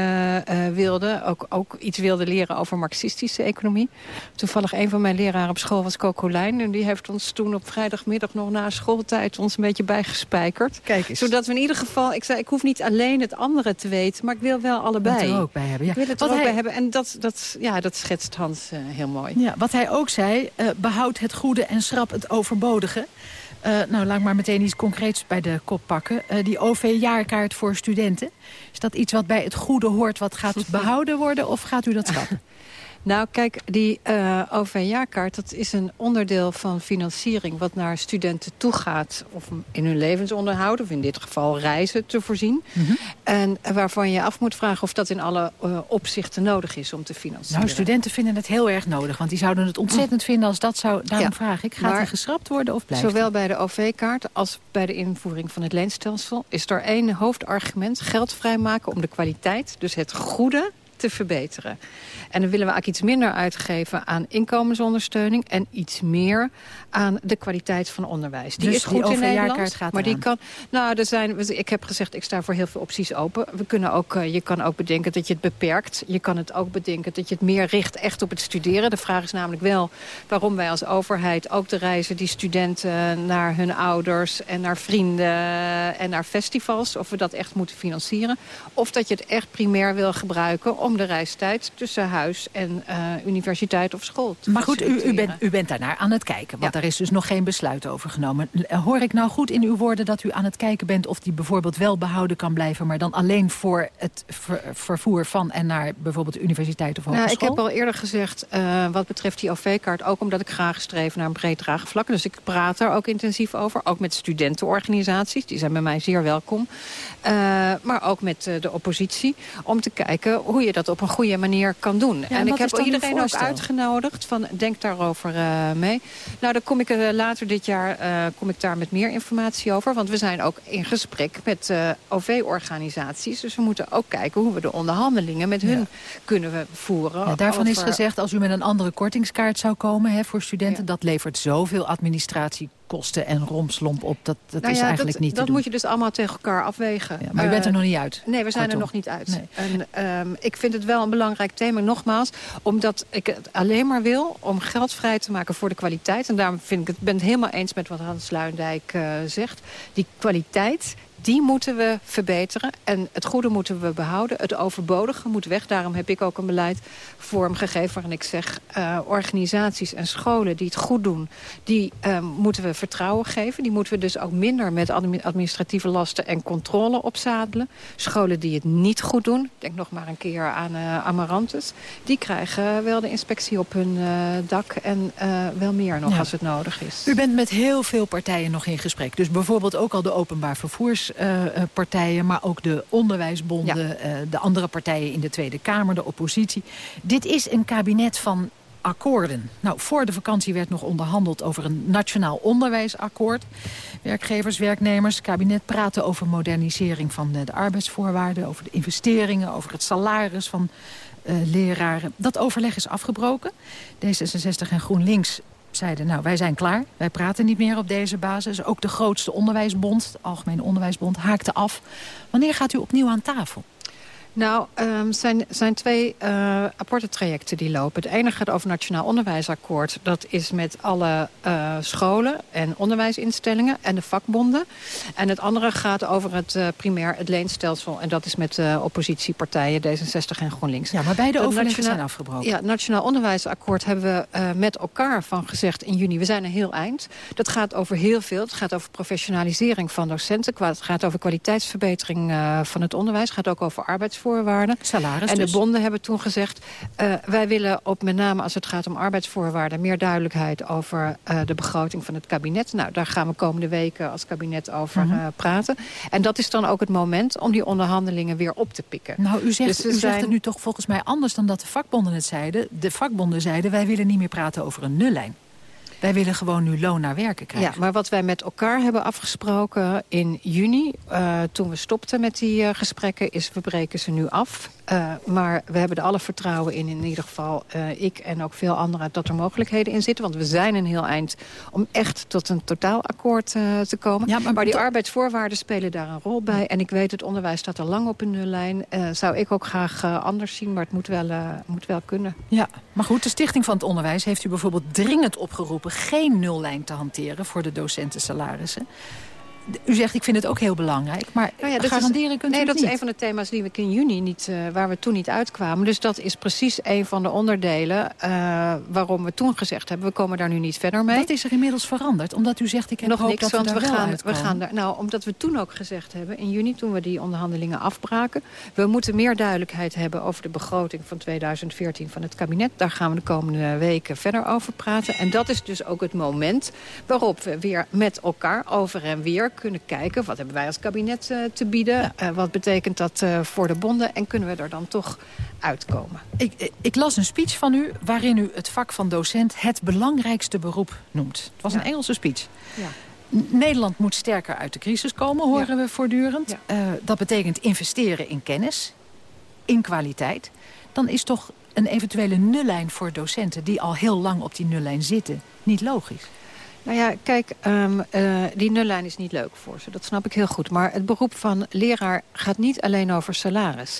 wilden. Ook, ook iets wilden leren over marxistische economie. Toevallig een van mijn leraren op school was Coco Lijn. En die heeft ons toen op vrijdagmiddag nog na schooltijd ons beetje bijgespijkerd. Kijk eens. Zodat we in ieder geval, ik zei, ik hoef niet alleen het andere te weten, maar ik wil wel allebei. Het er ook bij hebben. Ja. Ik wil het er ook bij hebben. En dat, dat, ja, dat schetst Hans uh, heel mooi. Ja, wat hij ook zei, uh, behoud het goede en schrap het overbodige. Uh, nou, laat ik maar meteen iets concreets bij de kop pakken. Uh, die OV-jaarkaart voor studenten. Is dat iets wat bij het goede hoort, wat gaat behouden worden? Of gaat u dat schrappen? Nou, kijk, die uh, OV-jaarkaart, dat is een onderdeel van financiering... wat naar studenten toe gaat, of in hun levensonderhoud... of in dit geval reizen te voorzien. Mm -hmm. En waarvan je af moet vragen of dat in alle uh, opzichten nodig is om te financieren. Nou, studenten vinden het heel erg nodig, want die zouden het ontzettend vinden... als dat zou, daarom ja. vraag ik, gaat maar, die geschrapt worden of blijft Zowel bij de OV-kaart als bij de invoering van het leenstelsel... is er één hoofdargument, geld vrijmaken om de kwaliteit... dus het goede te verbeteren. En dan willen we eigenlijk iets minder uitgeven aan inkomensondersteuning... en iets meer aan de kwaliteit van onderwijs. Die dus is goed die in Nederland, gaat maar die kan... Nou, er zijn, ik heb gezegd, ik sta voor heel veel opties open. We kunnen ook, uh, je kan ook bedenken dat je het beperkt. Je kan het ook bedenken dat je het meer richt echt op het studeren. De vraag is namelijk wel waarom wij als overheid ook de reizen... die studenten naar hun ouders en naar vrienden en naar festivals... of we dat echt moeten financieren. Of dat je het echt primair wil gebruiken om de reistijd tussen huis en uh, universiteit of school te Maar goed, u, u, bent, u bent daarnaar aan het kijken, want ja. Is dus nog geen besluit over genomen. Hoor ik nou goed in uw woorden dat u aan het kijken bent of die bijvoorbeeld wel behouden kan blijven, maar dan alleen voor het ver, vervoer van en naar bijvoorbeeld de universiteit of hogeschool? Nou, ik heb al eerder gezegd, uh, wat betreft die OV-kaart, ook omdat ik graag streef naar een breed draagvlak. Dus ik praat daar ook intensief over, ook met studentenorganisaties, die zijn bij mij zeer welkom. Uh, maar ook met de oppositie, om te kijken hoe je dat op een goede manier kan doen. Ja, en ik heb iedereen ook uitgenodigd van denk daarover uh, mee. Nou, dan kom ik uh, later dit jaar uh, kom ik daar met meer informatie over. Want we zijn ook in gesprek met OV-organisaties. Dus we moeten ook kijken hoe we de onderhandelingen met hun ja. kunnen we voeren. Ja, daarvan over... is gezegd, als u met een andere kortingskaart zou komen hè, voor studenten... dat levert zoveel administratie kosten en romslomp op. Dat, dat nou is eigenlijk dat, niet te Dat doen. moet je dus allemaal tegen elkaar afwegen. Ja, maar u bent er uh, nog niet uit? Nee, we zijn Kortom. er nog niet uit. Nee. En, um, ik vind het wel een belangrijk thema, nogmaals. Omdat ik het alleen maar wil om geld vrij te maken voor de kwaliteit. En daarom vind ik het, ben het helemaal eens met wat Hans Luindijk uh, zegt. Die kwaliteit die moeten we verbeteren. En het goede moeten we behouden. Het overbodige moet weg. Daarom heb ik ook een beleid vormgegeven waarin ik zeg... Uh, organisaties en scholen die het goed doen... die uh, moeten we vertrouwen geven. Die moeten we dus ook minder met administratieve lasten en controle opzadelen. Scholen die het niet goed doen... denk nog maar een keer aan uh, Amarantus... die krijgen wel de inspectie op hun dak... en wel meer nog ja. als het nodig is. U bent met heel veel partijen nog in gesprek. Dus bijvoorbeeld ook al de openbaar vervoers uh, partijen... maar ook de onderwijsbonden, ja. uh, de andere partijen in de Tweede Kamer, de oppositie. Dit is een kabinet van akkoorden. Nou, voor de vakantie werd nog onderhandeld over een nationaal onderwijsakkoord. Werkgevers, werknemers, kabinet praten over modernisering van de, de arbeidsvoorwaarden... over de investeringen, over het salaris van uh, leraren. Dat overleg is afgebroken. D66 en GroenLinks zeiden, nou, wij zijn klaar. Wij praten niet meer op deze basis. Ook de grootste onderwijsbond, de Algemene Onderwijsbond, haakte af. Wanneer gaat u opnieuw aan tafel? Nou, er um, zijn, zijn twee uh, trajecten die lopen. Het ene gaat over Nationaal Onderwijsakkoord. Dat is met alle uh, scholen en onderwijsinstellingen en de vakbonden. En het andere gaat over het uh, primair het leenstelsel. En dat is met uh, oppositiepartijen D66 en GroenLinks. Ja, maar beide overleggen zijn afgebroken. Ja, het Nationaal Onderwijsakkoord hebben we uh, met elkaar van gezegd in juni. We zijn een heel eind. Dat gaat over heel veel. Het gaat over professionalisering van docenten. Het gaat over kwaliteitsverbetering van het onderwijs. Het gaat ook over arbeidsvoorwaarden arbeidsvoorwaarden. Salaris en de dus. bonden hebben toen gezegd... Uh, wij willen op met name als het gaat om arbeidsvoorwaarden... meer duidelijkheid over uh, de begroting van het kabinet. Nou, daar gaan we komende weken als kabinet over mm -hmm. uh, praten. En dat is dan ook het moment om die onderhandelingen weer op te pikken. Nou, u zegt, dus u zijn... zegt het nu toch volgens mij anders dan dat de vakbonden het zeiden. De vakbonden zeiden, wij willen niet meer praten over een nullijn. Wij willen gewoon nu loon naar werken krijgen. Ja, maar wat wij met elkaar hebben afgesproken in juni... Uh, toen we stopten met die uh, gesprekken, is we breken ze nu af. Uh, maar we hebben er alle vertrouwen in, in ieder geval ik en ook veel anderen... dat er mogelijkheden in zitten. Want we zijn een heel eind om echt tot een totaalakkoord te komen. Ja, maar, maar die arbeidsvoorwaarden spelen daar een rol bij. En ik weet, het onderwijs staat er lang op een nullijn. zou ik ook graag anders zien, maar het moet wel, moet wel kunnen. Ja, maar goed, de Stichting van het Onderwijs heeft u bijvoorbeeld dringend opgeroepen... geen nullijn te hanteren voor de docentensalarissen. U zegt, ik vind het ook heel belangrijk, maar nou ja, garanderen is, kunt u Nee, dat is een van de thema's die we in juni niet, uh, waar we toen niet uitkwamen. Dus dat is precies een van de onderdelen uh, waarom we toen gezegd hebben... we komen daar nu niet verder mee. Wat is er inmiddels veranderd? Omdat u zegt, ik heb Nog hoop niks, dat want we, we gaan, we gaan daar, Nou, omdat we toen ook gezegd hebben, in juni toen we die onderhandelingen afbraken... we moeten meer duidelijkheid hebben over de begroting van 2014 van het kabinet. Daar gaan we de komende weken verder over praten. En dat is dus ook het moment waarop we weer met elkaar over en weer kunnen kijken... wat hebben wij als kabinet uh, te bieden, ja. uh, wat betekent dat uh, voor de bonden... en kunnen we er dan toch uitkomen. Ik, ik, las een speech van u waarin u het vak van docent het belangrijkste beroep noemt. Het was ja. een Engelse speech. Ja. Nederland moet sterker uit de crisis komen, horen we voortdurend. dat betekent investeren in kennis, in kwaliteit. Dan is toch een eventuele nullijn voor docenten... die al heel lang op die nullijn zitten, niet logisch? Nou ja, kijk, um, uh, die nullijn is niet leuk voor ze. Dat snap ik heel goed. Maar het beroep van leraar gaat niet alleen over salaris.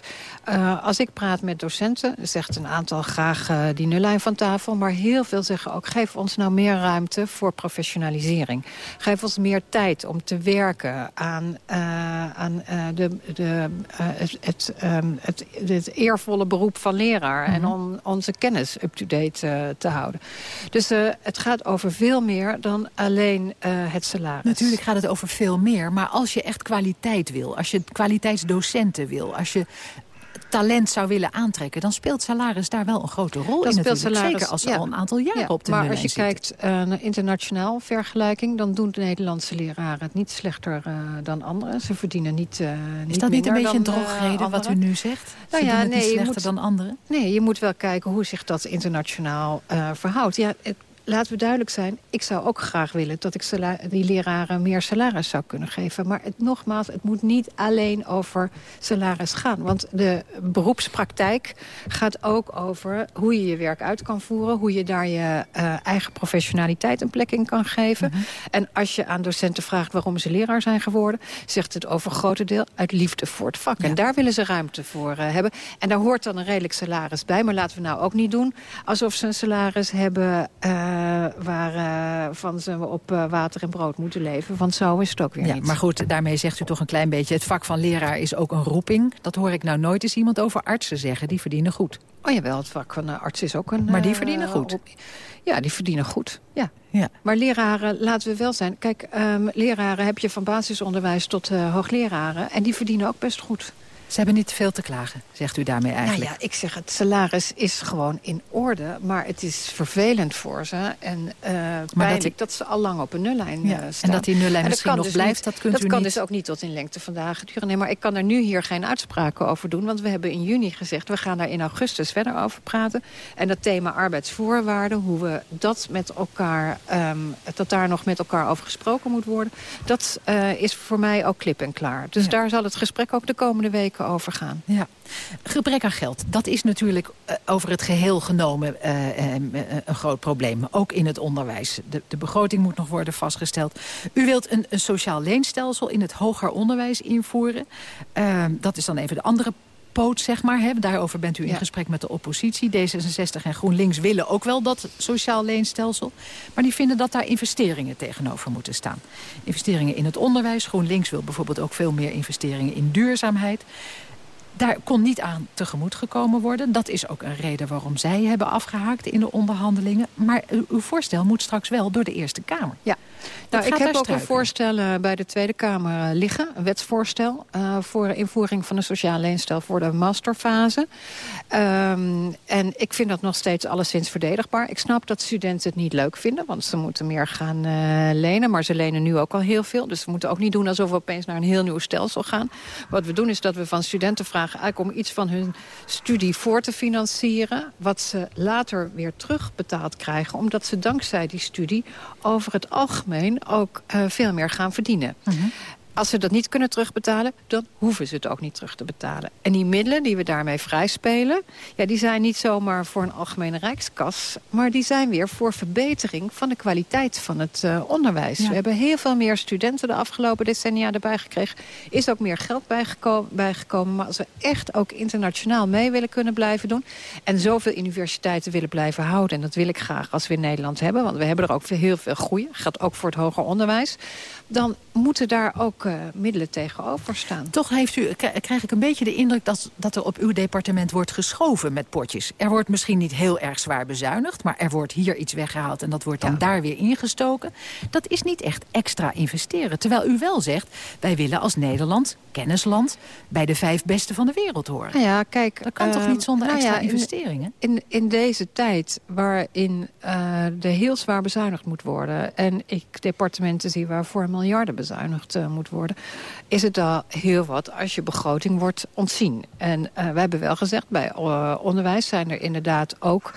Uh, als ik praat met docenten, zegt een aantal graag uh, die nullijn van tafel. Maar heel veel zeggen ook, geef ons nou meer ruimte voor professionalisering. Geef ons meer tijd om te werken aan, aan de, de, het, het, um, het, het, eervolle beroep van leraar. Mm -hmm. En om onze kennis up-to-date te houden. Dus het gaat over veel meer dan dan alleen uh, het salaris. Natuurlijk gaat het over veel meer. Maar als je echt kwaliteit wil, als je kwaliteitsdocenten wil... als je talent zou willen aantrekken... dan speelt salaris daar wel een grote rol dan in speelt. Salaris, Zeker als ze ja. al een aantal jaren ja, op de Maar als je zitten. kijkt uh, naar internationaal vergelijking... dan doen de Nederlandse leraren het niet slechter uh, dan anderen. Ze verdienen niet uh, Is dat niet een beetje een drogreden wat u nu zegt? Ze Nou ja, nee, niet je slechter moet- dan anderen? Nee, je moet wel kijken hoe zich dat internationaal verhoudt. Ja, het, laten we duidelijk zijn, ik zou ook graag willen... dat ik die leraren meer salaris zou kunnen geven. Maar het, nogmaals, het moet niet alleen over salaris gaan. Want de beroepspraktijk gaat ook over hoe je je werk uit kan voeren... hoe je daar je uh, eigen professionaliteit een plek in kan geven. Mhm. En als je aan docenten vraagt waarom ze leraar zijn geworden... zegt het over een grote deel uit liefde voor het vak. Ja. En daar willen ze ruimte voor uh, hebben. En daar hoort dan een redelijk salaris bij. Maar laten we nou ook niet doen alsof ze een salaris hebben... Uh, waarvan ze op uh, water en brood moeten leven. Want zo is het ook weer Ja, niet. maar goed, daarmee zegt u toch een klein beetje... het vak van leraar is ook een roeping. Dat hoor ik nou nooit eens iemand over artsen zeggen. Die verdienen goed. Oh jawel, het vak van arts is ook een... Maar die verdienen goed. Ja, die verdienen goed. Ja. Ja. Maar leraren, laten we wel zijn. Kijk, um, leraren heb je van basisonderwijs tot uh, hoogleraren. En die verdienen ook best goed. Ze hebben niet veel te klagen, zegt u daarmee eigenlijk. Nou ja, ik zeg het salaris is gewoon in orde. Maar het is vervelend voor ze. En uh, pijnlijk dat- dat, ze al lang op een nullijn Ja, uh, en staan. dat die nullijn En dat misschien kan nog dus blijft, niet- dat kunt dat u kan niet. dus ook niet tot in lengte van dagen duren. Nee, maar ik kan er nu hier geen uitspraken over doen. Want we hebben in juni gezegd, we gaan daar in augustus verder over praten. En dat thema arbeidsvoorwaarden, hoe we dat met elkaar... Um, dat daar nog met elkaar over gesproken moet worden... dat uh, is voor mij ook klip en klaar. Dus Ja. daar zal het gesprek ook de komende weken over gaan. Ja. Gebrek aan geld, dat is natuurlijk eh, over het geheel genomen eh, eh, een groot probleem. Ook in het onderwijs. De, de begroting moet nog worden vastgesteld. U wilt een, een sociaal leenstelsel in het hoger onderwijs invoeren. Eh, dat is dan even de andere poot, zeg maar. Hè. Daarover bent u in Ja. gesprek met de oppositie. D66 en GroenLinks willen ook wel dat sociaal leenstelsel. Maar die vinden dat daar investeringen tegenover moeten staan. Investeringen in het onderwijs. GroenLinks wil bijvoorbeeld ook veel meer investeringen in duurzaamheid. Daar kon niet aan tegemoet gekomen worden. Dat is ook een reden waarom zij hebben afgehaakt in de onderhandelingen. Maar uw voorstel moet straks wel door de Eerste Kamer. Ja, Nou, ik heb ook een voorstel uh, bij de Tweede Kamer uh, liggen. Een wetsvoorstel uh, voor invoering van een sociaal leenstel voor de masterfase. Um, en ik vind dat nog steeds alleszins verdedigbaar. Ik snap dat studenten het niet leuk vinden, want ze moeten meer gaan lenen. Maar ze lenen nu ook al heel veel. Dus we moeten ook niet doen alsof we opeens naar een heel nieuw stelsel gaan. Wat we doen is dat we van studenten vragen eigenlijk om iets van hun studie voor te financieren. Wat ze later weer terugbetaald krijgen. Omdat ze dankzij die studie over het algemeen ook uh, veel meer gaan verdienen. -huh. Als ze dat niet kunnen terugbetalen, dan hoeven ze het ook niet terug te betalen. En die middelen die we daarmee vrijspelen... Ja, die zijn niet zomaar voor een algemene rijkskas... maar die zijn weer voor verbetering van de kwaliteit van het uh, onderwijs. Ja. We hebben heel veel meer studenten de afgelopen decennia erbij gekregen. Is ook meer geld bijgeko bijgekomen. Maar als we echt ook internationaal mee willen kunnen blijven doen... en zoveel universiteiten willen blijven houden... en dat wil ik graag als we in Nederland hebben... want we hebben er ook heel veel groei. Dat geldt ook voor het hoger onderwijs dan moeten daar ook uh, middelen tegenover staan. Toch heeft u, krijg ik een beetje de indruk dat, dat er op uw departement wordt geschoven met potjes. Er wordt misschien niet heel erg zwaar bezuinigd, maar er wordt hier iets weggehaald en dat wordt dan ja. daar weer ingestoken. Dat is niet echt extra investeren. Terwijl u wel zegt, wij willen als Nederland, kennisland, bij de vijf beste van de wereld horen. Nou ja, kijk, dat kan uh, toch niet zonder nou extra ja, investeringen? In, in, in, deze tijd waarin uh, er heel zwaar bezuinigd moet worden en ik departementen zie waarvoor miljarden bezuinigd uh, moet worden... is het al heel wat als je begroting wordt ontzien. En uh, we hebben wel gezegd, bij onderwijs zijn er inderdaad ook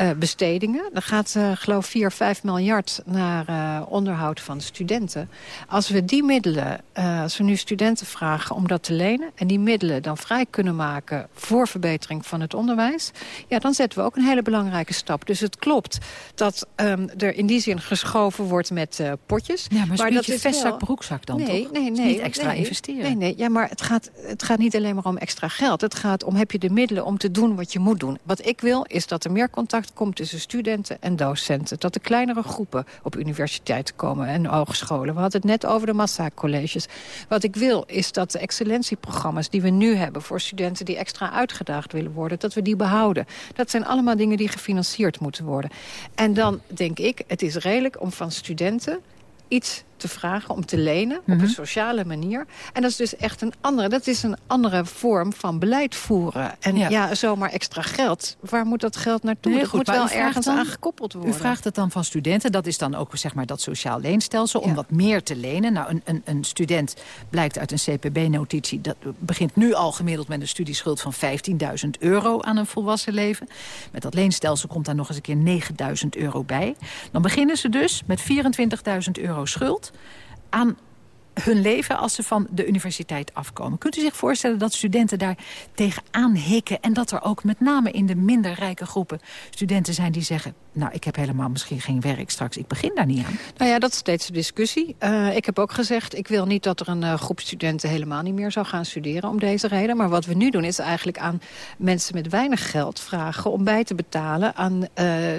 uh, bestedingen. Er gaat, uh, geloof 4, 5 miljard naar uh, onderhoud van studenten. Als we die middelen, als we nu studenten vragen om dat te lenen... en die middelen dan vrij kunnen maken voor verbetering van het onderwijs... ja, dan zetten we ook een hele belangrijke stap. Dus het klopt dat um, er in die zin geschoven wordt met potjes. Ja, maar, maar dat is vestzak, broekzak dan nee, toch? Nee, nee, niet extra nee, investeren. Nee, nee, ja, maar het gaat, het gaat niet alleen maar om extra geld. Het gaat om, heb je de middelen om te doen wat je moet doen. Wat ik wil, is dat er meer contact komt tussen studenten en docenten. Dat er kleinere groepen op universiteiten komen en hogescholen. We hadden het net over de massacolleges. Wat ik wil is dat de excellentieprogramma's die we nu hebben... voor studenten die extra uitgedaagd willen worden, dat we die behouden. Dat zijn allemaal dingen die gefinancierd moeten worden. En dan denk ik, het is redelijk om van studenten iets te vragen om te lenen mm -hmm. op een sociale manier. En dat is dus echt een andere, dat is een andere vorm van beleid voeren. En ja, ja zomaar extra geld. Waar moet dat geld naartoe? Nee, dat goed, moet wel ergens dan, aan gekoppeld worden. U vraagt het dan van studenten. Dat is dan ook zeg maar dat sociaal leenstelsel. Ja. Om wat meer te lenen. Nou, een, een, een student blijkt uit een CPB-notitie. Dat begint nu al gemiddeld met een studieschuld van 15.000 euro aan een volwassen leven. Met dat leenstelsel komt daar nog eens een keer 9.000 euro bij. Dan beginnen ze dus met 24.000 euro schuld aan hun leven als ze van de universiteit afkomen. Kunt u zich voorstellen dat studenten daar tegenaan hikken... en dat er ook met name in de minder rijke groepen studenten zijn die zeggen... nou, ik heb helemaal misschien geen werk straks, ik begin daar niet aan. Nou ja, dat is steeds de discussie. Uh, ik heb ook gezegd, ik wil niet dat er een uh, groep studenten helemaal niet meer zou gaan studeren om deze reden. Maar wat we nu doen is eigenlijk aan mensen met weinig geld vragen... om bij te betalen aan uh,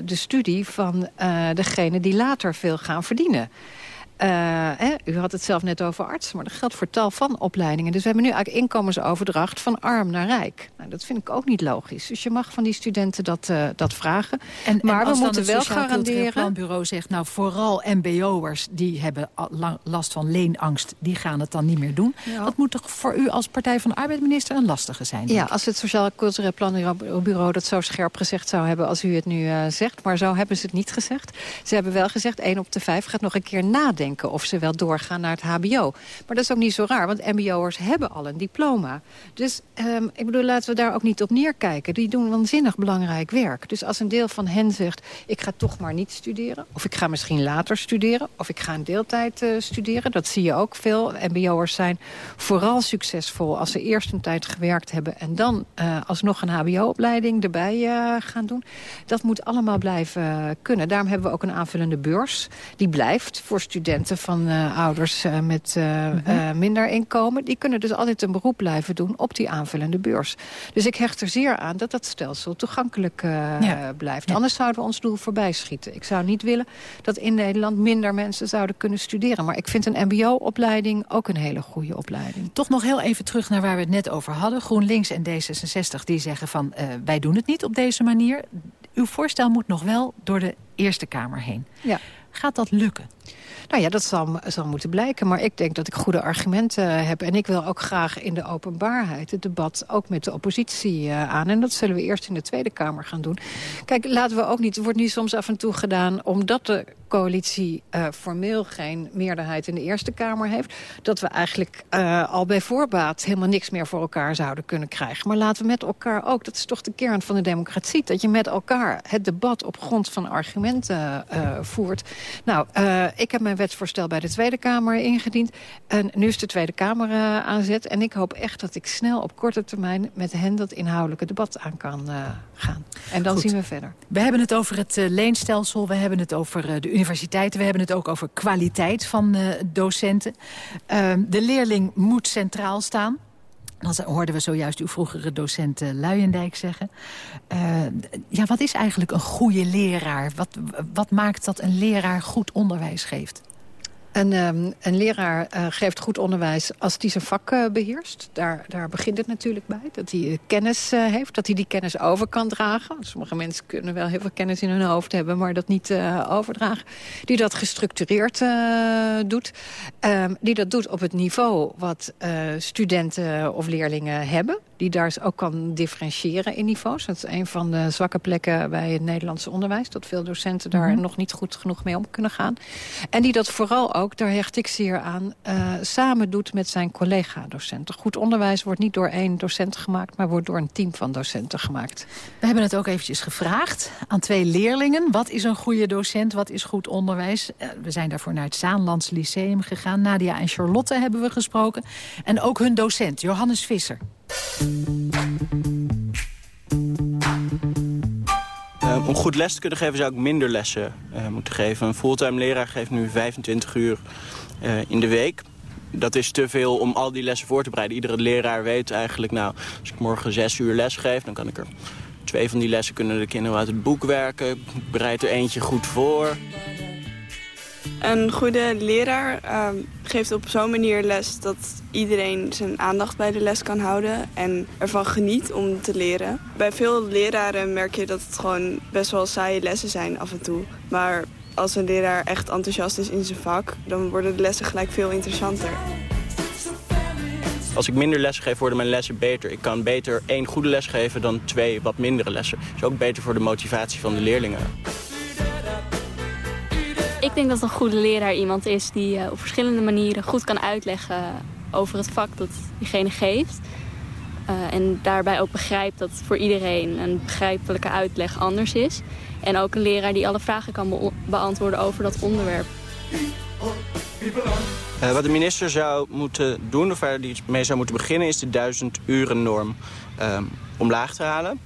de studie van degene die later veel gaan verdienen. Uh, hè, u had het zelf net over artsen, maar dat geldt voor tal van opleidingen. Dus we hebben nu eigenlijk inkomensoverdracht van arm naar rijk. Nou, dat vind ik ook niet logisch. Dus je mag van die studenten dat, uh, dat vragen. En, maar en we moeten wel garanderen... Het planbureau zegt, nou vooral mbo'ers... die hebben last van leenangst, die gaan het dan niet meer doen. Ja. Dat moet toch voor u als Partij van de Arbeid minister een lastige zijn? Ja, als het Sociaal Cultureel Planbureau dat zo scherp gezegd zou hebben... als u het nu uh, zegt, maar zo hebben ze het niet gezegd. Ze hebben wel gezegd, 1 op de 5 gaat nog een keer nadenken of ze wel doorgaan naar het hbo. Maar dat is ook niet zo raar, want mbo'ers hebben al een diploma. Dus um, ik bedoel, laten we daar ook niet op neerkijken. Die doen waanzinnig belangrijk werk. Dus als een deel van hen zegt, ik ga toch maar niet studeren... of ik ga misschien later studeren, of ik ga een deeltijd uh, studeren... dat zie je ook veel. mbo'ers zijn vooral succesvol als ze eerst een tijd gewerkt hebben... en dan uh, alsnog een hbo-opleiding erbij uh, gaan doen. Dat moet allemaal blijven kunnen. Daarom hebben we ook een aanvullende beurs. Die blijft voor studenten van uh, ouders uh, met mm -hmm. minder inkomen... die kunnen dus altijd een beroep blijven doen op die aanvullende beurs. Dus ik hecht er zeer aan dat dat stelsel toegankelijk ja. blijft. Ja. Anders zouden we ons doel voorbij schieten. Ik zou niet willen dat in Nederland minder mensen zouden kunnen studeren. Maar ik vind een mbo-opleiding ook een hele goede opleiding. Toch nog heel even terug naar waar we het net over hadden. GroenLinks en D66 die zeggen van wij doen het niet op deze manier. Uw voorstel moet nog wel door de Eerste Kamer heen. Ja. Gaat dat lukken? Nou ja, dat zal, zal moeten blijken. Maar ik denk dat ik goede argumenten heb. En ik wil ook graag in de openbaarheid het debat ook met de oppositie uh, aan. En dat zullen we eerst in de Tweede Kamer gaan doen. Kijk, laten we ook niet... Het wordt nu soms af en toe gedaan omdat de coalitie uh, formeel geen meerderheid in de Eerste Kamer heeft... dat we eigenlijk al bij voorbaat helemaal niks meer voor elkaar zouden kunnen krijgen. Maar laten we met elkaar ook, dat is toch de kern van de democratie... dat je met elkaar het debat op grond van argumenten voert. Nou, ik heb mijn wetsvoorstel bij de Tweede Kamer ingediend. En nu is de Tweede Kamer aan zet. En ik hoop echt dat ik snel op korte termijn... met hen dat inhoudelijke debat aan kan gaan. En dan Goed. zien we verder. We hebben het over het uh, leenstelsel, we hebben het over uh, de universiteiten... we hebben het ook over kwaliteit van uh, docenten. Ehm, de leerling moet centraal staan. Dan hoorden we zojuist uw vroegere docent Luijendijk zeggen. ja, wat is eigenlijk een goede leraar? Wat, wat maakt dat een leraar goed onderwijs geeft? Een, um, een leraar uh, geeft goed onderwijs als hij zijn vak uh, beheerst. Daar, daar begint het natuurlijk bij. Dat hij kennis uh, heeft, dat hij die kennis over kan dragen. Sommige mensen kunnen wel heel veel kennis in hun hoofd hebben... maar dat niet overdragen. Die dat gestructureerd doet. Um, die dat doet op het niveau wat studenten of leerlingen hebben die daar ook kan differentiëren in niveaus. Dat is een van de zwakke plekken bij het Nederlandse onderwijs. Dat veel docenten daar mm -hmm. nog niet goed genoeg mee om kunnen gaan. En die dat vooral ook, daar hecht ik zeer aan, uh, samen doet met zijn collega-docenten. Goed onderwijs wordt niet door één docent gemaakt... maar wordt door een team van docenten gemaakt. We hebben het ook eventjes gevraagd aan twee leerlingen. Wat is een goede docent, wat is goed onderwijs? Uh, we zijn daarvoor naar het Zaanlands Lyceum gegaan. Nadia en Charlotte hebben we gesproken. En ook hun docent, Johannes Visser. Uh, om goed les te kunnen geven zou ik minder lessen uh, moeten geven. Een fulltime leraar geeft nu 25 uur uh, in de week. Dat is te veel om al die lessen voor te bereiden. Iedere leraar weet eigenlijk, nou, als ik morgen zes uur les geef... dan kan ik er twee van die lessen kunnen de kinderen uit het boek werken. Ik bereid er eentje goed voor. Een goede leraar uh, geeft op zo'n manier les dat iedereen zijn aandacht bij de les kan houden en ervan geniet om te leren. Bij veel leraren merk je dat het gewoon best wel saaie lessen zijn af en toe. Maar als een leraar echt enthousiast is in zijn vak, dan worden de lessen gelijk veel interessanter. Als ik minder les geef, worden mijn lessen beter. Ik kan beter één goede les geven dan twee wat mindere lessen. Dat is ook beter voor de motivatie van de leerlingen. Ik denk dat een goede leraar iemand is die uh, op verschillende manieren goed kan uitleggen over het vak dat diegene geeft. Uh, en daarbij ook begrijpt dat voor iedereen een begrijpelijke uitleg anders is. En ook een leraar die alle vragen kan be beantwoorden over dat onderwerp. Wat de minister zou moeten doen, of waar hij mee zou moeten beginnen... is de duizend uren norm um, omlaag te halen.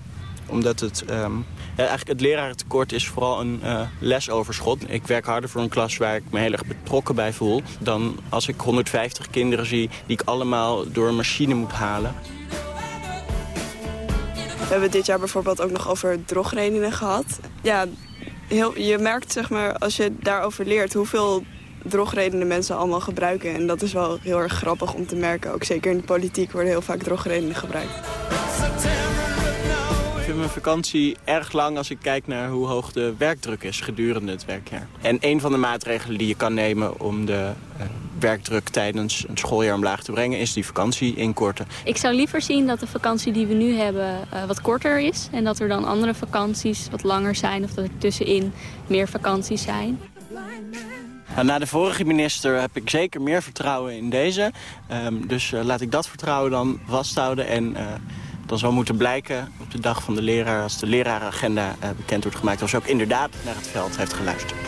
Omdat het... Ja, eigenlijk het lerarentekort is vooral een uh, lesoverschot. Ik werk harder voor een klas waar ik me heel erg betrokken bij voel... dan als ik 150 kinderen zie die ik allemaal door een machine moet halen. We hebben dit jaar bijvoorbeeld ook nog over drogredenen gehad. Ja, heel, je merkt zeg maar, als je daarover leert hoeveel drogredenen mensen allemaal gebruiken. En dat is wel heel erg grappig om te merken. Ook zeker in de politiek worden heel vaak drogredenen gebruikt. Ik vind mijn vakantie erg lang als ik kijk naar hoe hoog de werkdruk is gedurende het werkjaar. En een van de maatregelen die je kan nemen om de uh, werkdruk tijdens een schooljaar omlaag te brengen... is die vakantie inkorten. Ik zou liever zien dat de vakantie die we nu hebben uh, wat korter is. En dat er dan andere vakanties wat langer zijn of dat er tussenin meer vakanties zijn. Nou, na de vorige minister heb ik zeker meer vertrouwen in deze. Um, dus uh, laat ik dat vertrouwen dan vasthouden. En uh, dan zal moeten blijken op de dag van de leraar... als de lerarenagenda uh, bekend wordt gemaakt... of ze ook inderdaad naar het veld heeft geluisterd.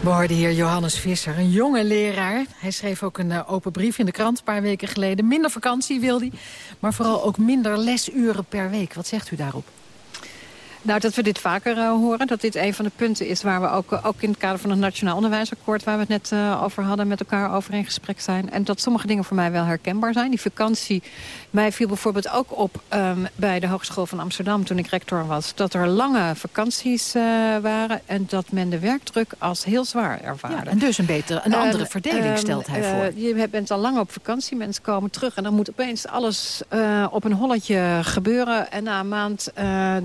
We hoorden hier Johannes Visser, een jonge leraar. Hij schreef ook een uh, open brief in de krant een paar weken geleden. Minder vakantie wil hij, maar vooral ook minder lesuren per week. Wat zegt u daarop? Nou, dat we dit vaker uh, horen. Dat dit een van de punten is waar we ook, uh, ook in het kader van het Nationaal Onderwijsakkoord... waar we het net uh, over hadden, met elkaar over in gesprek zijn. En dat sommige dingen voor mij wel herkenbaar zijn. Die vakantie, mij viel bijvoorbeeld ook op um, bij de Hogeschool van Amsterdam... toen ik rector was, dat er lange vakanties waren... en dat men de werkdruk als heel zwaar ervaarde. Ja, en dus een, betere, een andere verdeling stelt hij voor. je bent al lang op vakantie, mensen komen terug... en dan moet opeens alles op een holletje gebeuren. En na een maand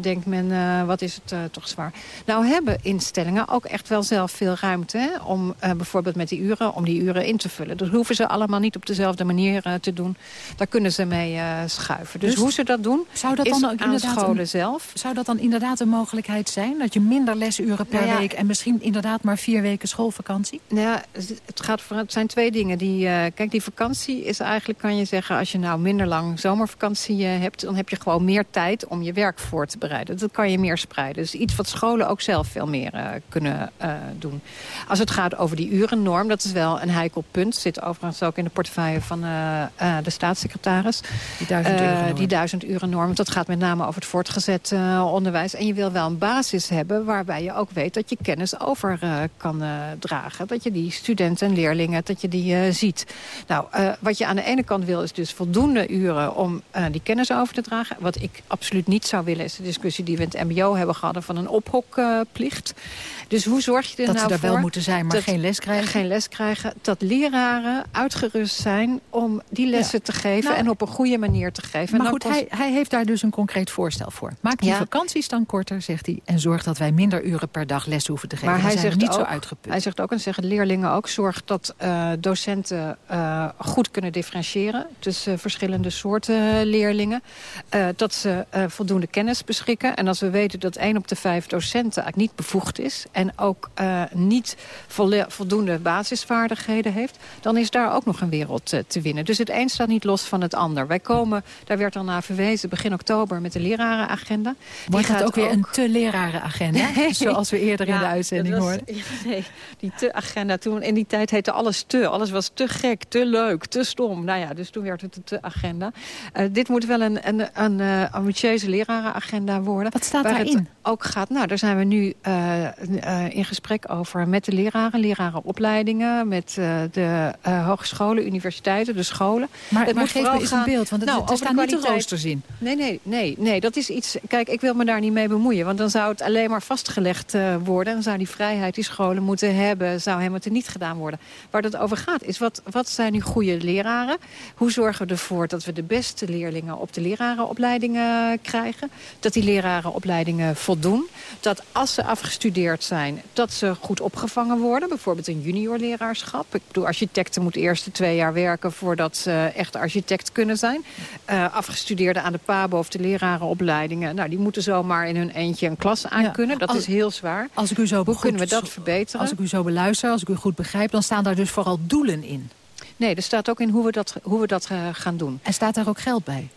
denkt men uh, wat is het uh, toch zwaar. Nou hebben instellingen ook echt wel zelf veel ruimte... Hè, om uh, bijvoorbeeld met die uren, om die uren in te vullen. Dat hoeven ze allemaal niet op dezelfde manier te doen. Daar kunnen ze mee schuiven. Dus, dus, hoe ze dat doen, zou dat dan ook inderdaad scholen een, zelf. Zou dat dan inderdaad een mogelijkheid zijn? Dat je minder lesuren per nou ja, week... en misschien inderdaad maar vier weken schoolvakantie? Nou ja, het, gaat voor, het zijn twee dingen. Die, kijk, die vakantie is eigenlijk, kan je zeggen... als je nou minder lang zomervakantie hebt... dan heb je gewoon meer tijd om je werk voor te bereiden. Dat kan je meer spreiden. Dus iets wat scholen ook zelf veel meer uh, kunnen uh, doen. Als het gaat over die urennorm, dat is wel een heikel punt. Zit overigens ook in de portefeuille van uh, de staatssecretaris. Die duizend urennorm. die duizend urennorm. Dat gaat met name over het voortgezet onderwijs. En je wil wel een basis hebben waarbij je ook weet dat je kennis over kan dragen. Dat je die studenten en leerlingen, dat je die ziet. Nou, wat je aan de ene kant wil is dus voldoende uren om die kennis over te dragen. Wat ik absoluut niet zou willen is de discussie die we in het mbo hebben gehad van een ophokplicht. Dus hoe zorg je er dat nou voor... Dat ze daar wel moeten zijn, maar geen les krijgen? Geen les krijgen. Dat leraren uitgerust zijn om die lessen ja. te geven... Nou, en op een goede manier te geven. Maar goed, pas... hij, hij heeft daar dus een concreet voorstel voor. Maak die ja. vakanties dan korter, zegt hij... en zorg dat wij minder uren per dag les hoeven te geven. Maar hij zegt niet ook, zo uitgeput. Hij zegt ook, en zeggen leerlingen ook... zorg dat uh, docenten uh, goed kunnen differentiëren... tussen uh, verschillende soorten leerlingen. dat ze voldoende kennis beschikken. En als we weten dat één op de vijf docenten eigenlijk niet bevoegd is... en ook uh, niet voldoende basisvaardigheden heeft... dan is daar ook nog een wereld uh, te winnen. Dus het een staat niet los van het ander. Wij komen, daar werd al naar verwezen, begin oktober met de lerarenagenda. Die Wordt gaat ook weer een te lerarenagenda? Nee. Zoals we eerder ja, in de uitzending was, hoorden. Nee, die te-agenda. Toen in die tijd heette alles te. Alles was te gek, te leuk, te stom. Nou ja, dus toen werd het de te-agenda. Uh, dit moet wel een, een, een ambitieuze lerarenagenda worden. Wat staat daarin? ook gaat, nou, daar zijn we nu uh, uh, in gesprek over met de leraren, lerarenopleidingen, met uh, de hogescholen, universiteiten, de scholen. Maar, het maar moet geef me eens een beeld, want het, nou, niet de roosters in. Nee, nee, nee, nee, dat is iets, kijk, ik wil me daar niet mee bemoeien, want dan zou het alleen maar vastgelegd worden, dan zou die vrijheid die scholen moeten hebben, zou helemaal niet gedaan worden. Waar het over gaat is, wat, wat zijn nu goede leraren? Hoe zorgen we ervoor dat we de beste leerlingen op de lerarenopleidingen krijgen? Dat die lerarenopleidingen voldoen. Dat als ze afgestudeerd zijn, dat ze goed opgevangen worden. Bijvoorbeeld een juniorleraarschap. Ik bedoel, architecten moeten eerst de twee jaar werken... voordat ze echt architect kunnen zijn. Uh, afgestudeerden aan de PABO of de lerarenopleidingen... Nou, die moeten zomaar in hun eentje een klas aan kunnen. Ja, dat is heel zwaar. Als ik u zo Hoe goed, kunnen we dat verbeteren? Als ik u zo beluister, als ik u goed begrijp... dan staan daar dus vooral doelen in. Nee, er staat ook in hoe we dat, hoe we dat uh, gaan doen. En staat daar ook geld bij?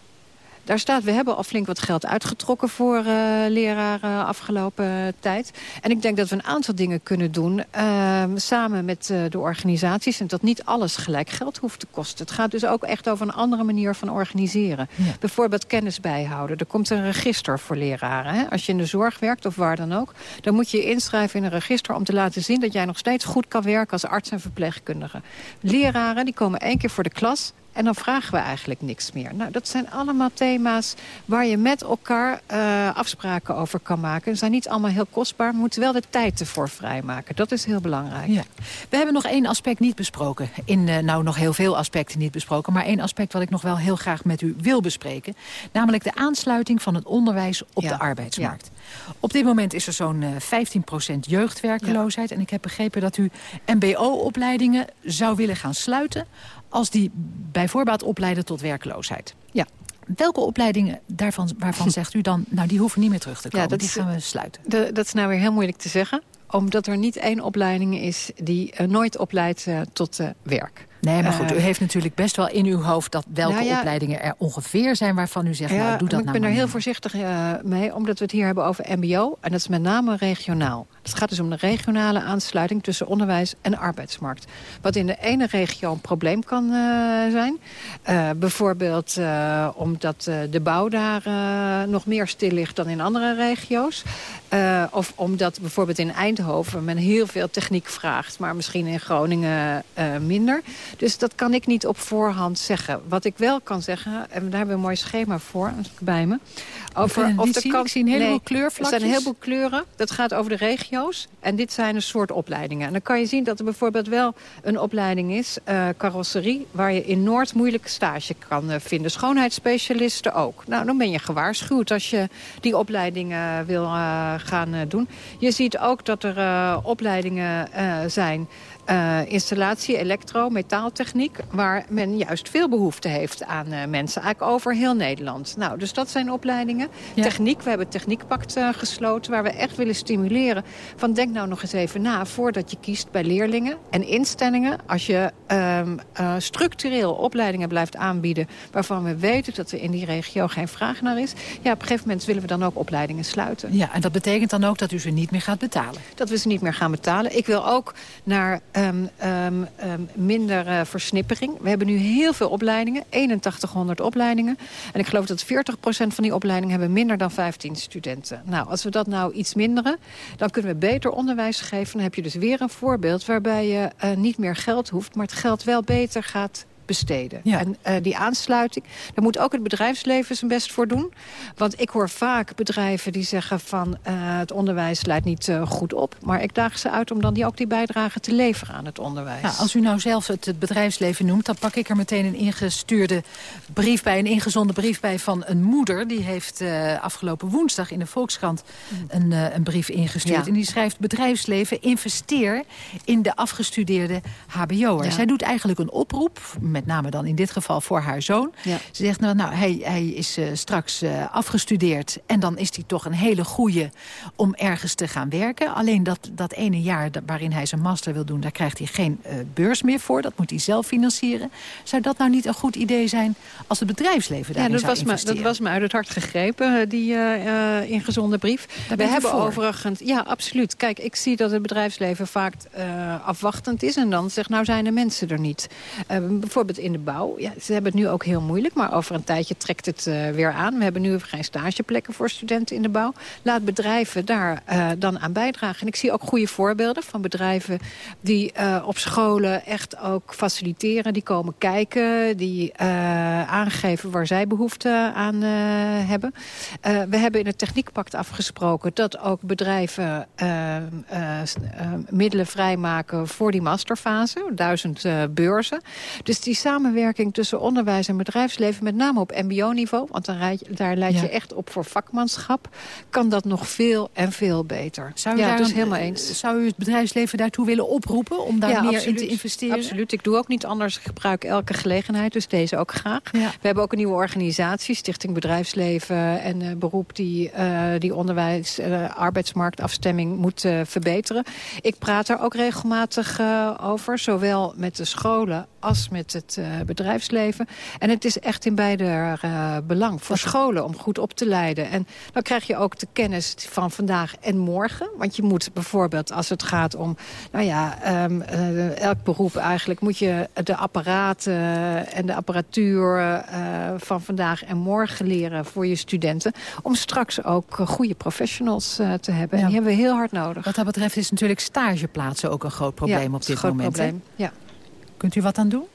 Daar staat, we hebben al flink wat geld uitgetrokken voor uh, leraren afgelopen tijd. En ik denk dat we een aantal dingen kunnen doen uh, samen met uh, de organisaties. En dat niet alles gelijk geld hoeft te kosten. Het gaat dus ook echt over een andere manier van organiseren. Ja. Bijvoorbeeld kennis bijhouden. Er komt een register voor leraren. Hè? Als je in de zorg werkt of waar dan ook. Dan moet je je inschrijven in een register om te laten zien... dat jij nog steeds goed kan werken als arts en verpleegkundige. Leraren die komen één keer voor de klas en dan vragen we eigenlijk niks meer. Nou, dat zijn allemaal thema's waar je met elkaar uh, afspraken over kan maken. Ze zijn niet allemaal heel kostbaar, maar moeten wel de tijd ervoor vrijmaken. Dat is heel belangrijk. Ja. We hebben nog één aspect niet besproken. In, uh, nou, nog heel veel aspecten niet besproken. Maar één aspect wat ik nog wel heel graag met u wil bespreken. Namelijk de aansluiting van het onderwijs op ja. de arbeidsmarkt. Ja. Op dit moment is er zo'n uh, 15% jeugdwerkeloosheid. En ik heb begrepen dat u mbo-opleidingen zou willen gaan sluiten als die bijvoorbeeld opleiden tot werkloosheid. Ja. Welke opleidingen daarvan, waarvan zegt u dan... nou, die hoeven niet meer terug te komen, ja, dat die gaan we sluiten? De, dat is nou weer heel moeilijk te zeggen omdat er niet één opleiding is die uh, nooit opleidt uh, tot uh, werk. Nee, maar goed, u heeft natuurlijk best wel in uw hoofd... dat welke nou ja, opleidingen er ongeveer zijn waarvan u zegt... Ja, nou, doe dat ik nou ben er heel voorzichtig mee, omdat we het hier hebben over mbo. En dat is met name regionaal. Het gaat dus om de regionale aansluiting tussen onderwijs en arbeidsmarkt. Wat in de ene regio een probleem kan zijn. bijvoorbeeld omdat de bouw daar nog meer stil ligt dan in andere regio's. of omdat bijvoorbeeld in Eindhoven men heel veel techniek vraagt... maar misschien in Groningen minder. Dus dat kan ik niet op voorhand zeggen. Wat ik wel kan zeggen, en daar hebben we een mooi schema voor bij me... Over of de kan zien een heleboel nee, kleurvlakjes. Er zijn een heleboel kleuren. Dat gaat over de En dit zijn een soort opleidingen. En dan kan je zien dat er bijvoorbeeld wel een opleiding is, uh, carrosserie, waar je in Noord moeilijk stage kan uh, vinden. Schoonheidsspecialisten ook. Nou, dan ben je gewaarschuwd als je die opleidingen wil uh, gaan doen. Je ziet ook dat er opleidingen zijn uh, installatie, elektro, metaaltechniek... waar men juist veel behoefte heeft aan uh, mensen. Eigenlijk over heel Nederland. Nou, dus dat zijn opleidingen. Techniek, we hebben het Techniekpact uh, gesloten... waar we echt willen stimuleren. Van denk nou nog eens even na voordat je kiest bij leerlingen en instellingen. Als je um, structureel opleidingen blijft aanbieden... waarvan we weten dat er in die regio geen vraag naar is... ja, op een gegeven moment willen we dan ook opleidingen sluiten. Ja, en dat betekent dan ook dat u ze niet meer gaat betalen? Dat we ze niet meer gaan betalen. Ik wil ook naar um, um, minder uh, versnippering. We hebben nu heel veel opleidingen, 8100 opleidingen. En ik geloof dat 40% van die opleidingen hebben minder dan 15 studenten. Nou, als we dat nou iets minderen, dan kunnen we beter onderwijs geven. Dan heb je dus weer een voorbeeld waarbij je uh, niet meer geld hoeft... maar het geld wel beter gaat besteden. En uh, die aansluiting, daar moet ook het bedrijfsleven zijn best voor doen. Want ik hoor vaak bedrijven die zeggen van uh, het onderwijs leidt niet uh, goed op. Maar ik daag ze uit om dan die ook die bijdrage te leveren aan het onderwijs. Nou, als u nou zelf het, het, bedrijfsleven noemt, dan pak ik er meteen een ingestuurde brief bij, een ingezonden brief bij van een moeder. Die heeft afgelopen woensdag in de Volkskrant mm. een, een brief ingestuurd. Ja. En die schrijft bedrijfsleven, investeer in de afgestudeerde hbo'er. Ja. Zij doet eigenlijk een oproep met name dan in dit geval voor haar zoon. Ze zegt, nou, nou hij, hij is uh, straks uh, afgestudeerd... en dan is hij toch een hele goede om ergens te gaan werken. Alleen dat, dat ene jaar waarin hij zijn master wil doen... daar krijgt hij geen uh, beurs meer voor. Dat moet hij zelf financieren. Zou dat nou niet een goed idee zijn als het bedrijfsleven daarin ja, dat was me, Dat was me uit het hart gegrepen, die ingezonde brief. Daar We hebben overigens... Ja, absoluut. Kijk, ik zie dat het bedrijfsleven vaak afwachtend is... en dan zegt, nou zijn de mensen er niet. Bijvoorbeeld in de bouw. Ja, ze hebben het nu ook heel moeilijk, maar over een tijdje trekt het uh, weer aan. We hebben nu geen stageplekken voor studenten in de bouw. Laat bedrijven daar uh, dan aan bijdragen. En ik zie ook goede voorbeelden van bedrijven die uh, op scholen echt ook faciliteren. Die komen kijken, die aangeven waar zij behoefte aan hebben. we hebben in het Techniekpact afgesproken dat ook bedrijven middelen vrijmaken voor die masterfase. Duizend beurzen. Dus die samenwerking tussen onderwijs en bedrijfsleven... met name op mbo-niveau, want daar, daar leid je echt op voor vakmanschap... kan dat nog veel en veel beter. Zou u ja, daar dus helemaal eens. Zou u het bedrijfsleven daartoe willen oproepen om daar meer in te investeren? Absoluut, ik doe ook niet anders. Ik gebruik elke gelegenheid, dus deze ook graag. We hebben ook een nieuwe organisatie, Stichting Bedrijfsleven en uh, Beroep... die, uh, die onderwijs, uh, arbeidsmarktafstemming moet verbeteren. Ik praat daar ook regelmatig over, zowel met de scholen als met het uh, bedrijfsleven. En het is echt in beide uh, belang. Voor scholen om goed op te leiden. En dan krijg je ook de kennis van vandaag en morgen. Want je moet bijvoorbeeld als het gaat om... nou ja, um, uh, elk beroep eigenlijk... moet je de apparaten en de apparatuur van vandaag en morgen leren voor je studenten. Om straks ook goede professionals te hebben. Ja. En die hebben we heel hard nodig. Wat dat betreft is natuurlijk stageplaatsen ook een groot probleem ja, op dit moment. Probleem. Ja. Kunt u wat aan doen?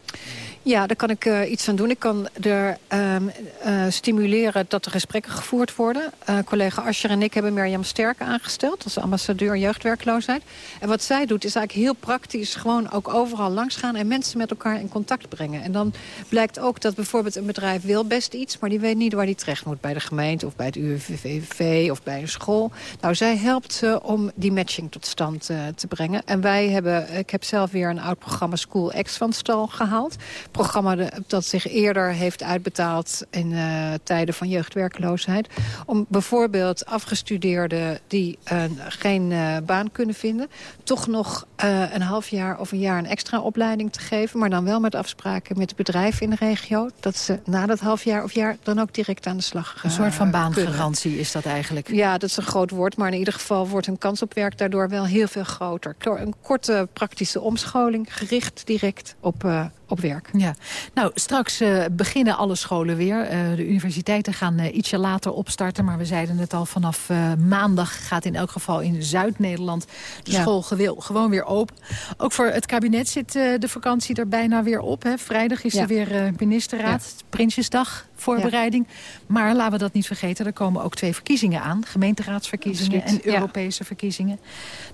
Ja, daar kan ik uh, iets aan doen. Ik kan er um, uh, stimuleren dat er gesprekken gevoerd worden. Uh, collega Ascher en ik hebben Mirjam Sterke aangesteld... als ambassadeur jeugdwerkloosheid. En wat zij doet is eigenlijk heel praktisch... gewoon ook overal langs gaan en mensen met elkaar in contact brengen. En dan blijkt ook dat bijvoorbeeld een bedrijf wil best iets... maar die weet niet waar die terecht moet. Bij de gemeente of bij het UWV of bij een school. Nou, zij helpt om die matching tot stand te brengen. En wij hebben... Ik heb zelf weer een oud programma School X van stal gehaald programma dat zich eerder heeft uitbetaald... in tijden van jeugdwerkloosheid. Om bijvoorbeeld afgestudeerden die geen baan kunnen vinden... toch nog een half jaar of een jaar een extra opleiding te geven... maar dan wel met afspraken met bedrijven in de regio... dat ze na dat half jaar of jaar dan ook direct aan de slag Een soort van baangarantie is dat eigenlijk? Ja, dat is een groot woord, maar in ieder geval wordt hun kans op werk daardoor wel heel veel groter. Door een korte praktische omscholing, gericht direct op, op werk. Ja. Nou, straks uh, beginnen alle scholen weer. Uh, de universiteiten gaan ietsje later opstarten. Maar we zeiden het al, vanaf maandag gaat in elk geval in Zuid-Nederland... de ja. school gewoon weer open. Ook voor het kabinet zit de vakantie er bijna weer op. Hè. Vrijdag is ja. er weer ministerraad. Prinsjesdag voorbereiding. Maar laten we dat niet vergeten, er komen ook twee verkiezingen aan. Gemeenteraadsverkiezingen en Europese verkiezingen.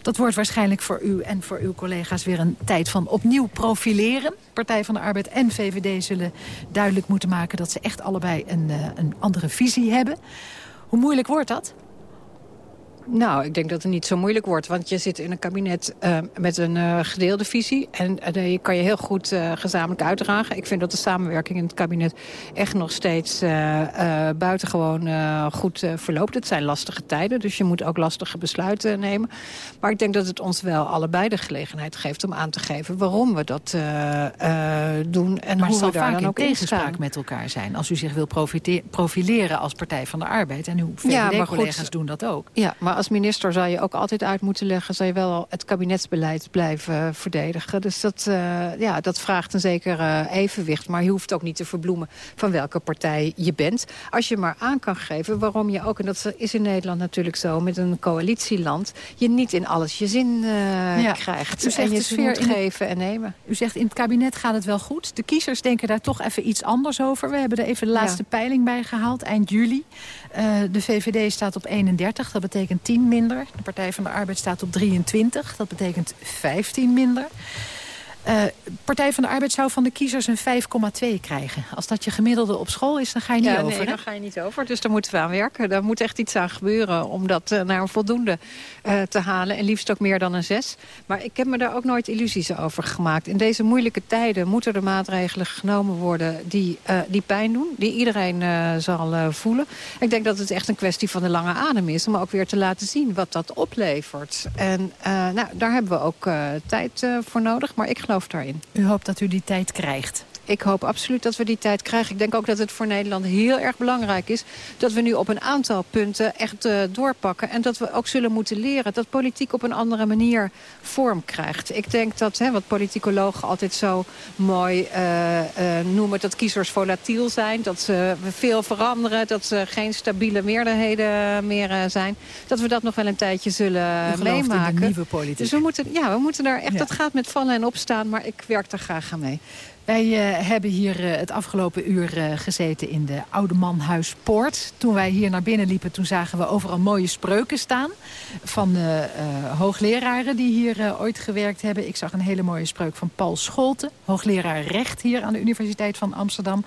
Dat wordt waarschijnlijk voor u en voor uw collega's weer een tijd van opnieuw profileren. Partij van de Arbeid en VVD zullen duidelijk moeten maken... dat ze echt allebei een, uh, een andere visie hebben. Hoe moeilijk wordt dat? Nou, ik denk dat het niet zo moeilijk wordt. Want je zit in een kabinet uh, met een uh, gedeelde visie. En uh, je kan je heel goed gezamenlijk uitdragen. Ik vind dat de samenwerking in het kabinet echt nog steeds buitengewoon goed verloopt. Het zijn lastige tijden, dus je moet ook lastige besluiten nemen. Maar ik denk dat het ons wel allebei de gelegenheid geeft om aan te geven waarom we dat doen. En maar hoe we daar dan ook in tegenspraak met elkaar zijn. Als u zich wil profileren als Partij van de Arbeid. En uw VVD-collega's ja, doen dat ook. Ja, maar als minister zou je ook altijd uit moeten leggen... zou je wel het kabinetsbeleid blijven verdedigen. Dus dat, uh, ja, dat vraagt een zeker uh, evenwicht. Maar je hoeft ook niet te verbloemen van welke partij je bent. Als je maar aan kan geven waarom je ook... en dat is in Nederland natuurlijk zo met een coalitieland... je niet in alles je zin uh, ja. krijgt. U zegt en je sfeer moet geven en nemen. U zegt in het kabinet gaat het wel goed. De kiezers denken daar toch even iets anders over. We hebben er even de laatste ja. peiling bij gehaald, eind juli. De VVD staat op 31, dat betekent 10 minder. De Partij van de Arbeid staat op 23, dat betekent 15 minder. Uh, Partij van de Arbeid zou van de kiezers een 5,2 krijgen. Als dat je gemiddelde op school is, dan ga je niet ja, over. Nee, dan ga je niet over. Dus daar moeten we aan werken. Daar moet echt iets aan gebeuren om dat uh, naar een voldoende uh, te halen. En liefst ook meer dan een 6. Maar ik heb me daar ook nooit illusies over gemaakt. In deze moeilijke tijden moeten er maatregelen genomen worden die, die pijn doen. Die iedereen zal voelen. Ik denk dat het echt een kwestie van de lange adem is. Om ook weer te laten zien wat dat oplevert. En nou, daar hebben we ook tijd voor nodig. Maar ik geloof daarin. U hoopt dat u die tijd krijgt? Ik hoop absoluut dat we die tijd krijgen. Ik denk ook dat het voor Nederland heel erg belangrijk is... dat we nu op een aantal punten echt uh, doorpakken. En dat we ook zullen moeten leren dat politiek op een andere manier vorm krijgt. Ik denk dat, hè, wat politicologen altijd zo mooi uh, uh, noemen... dat kiezers volatiel zijn, dat ze veel veranderen... dat ze geen stabiele meerderheden meer zijn. Dat we dat nog wel een tijdje zullen meemaken. Nieuwe politiek. Dus we moeten, ja, we moeten daar echt... Ja. Dat gaat met vallen en opstaan, maar ik werk er graag aan mee. Wij uh, hebben hier uh, het afgelopen uur uh, gezeten in de Oude Manhuispoort. Toen wij hier naar binnen liepen, toen zagen we overal mooie spreuken staan. Van hoogleraren die hier ooit gewerkt hebben. Ik zag een hele mooie spreuk van Paul Scholten. Hoogleraar recht hier aan de Universiteit van Amsterdam.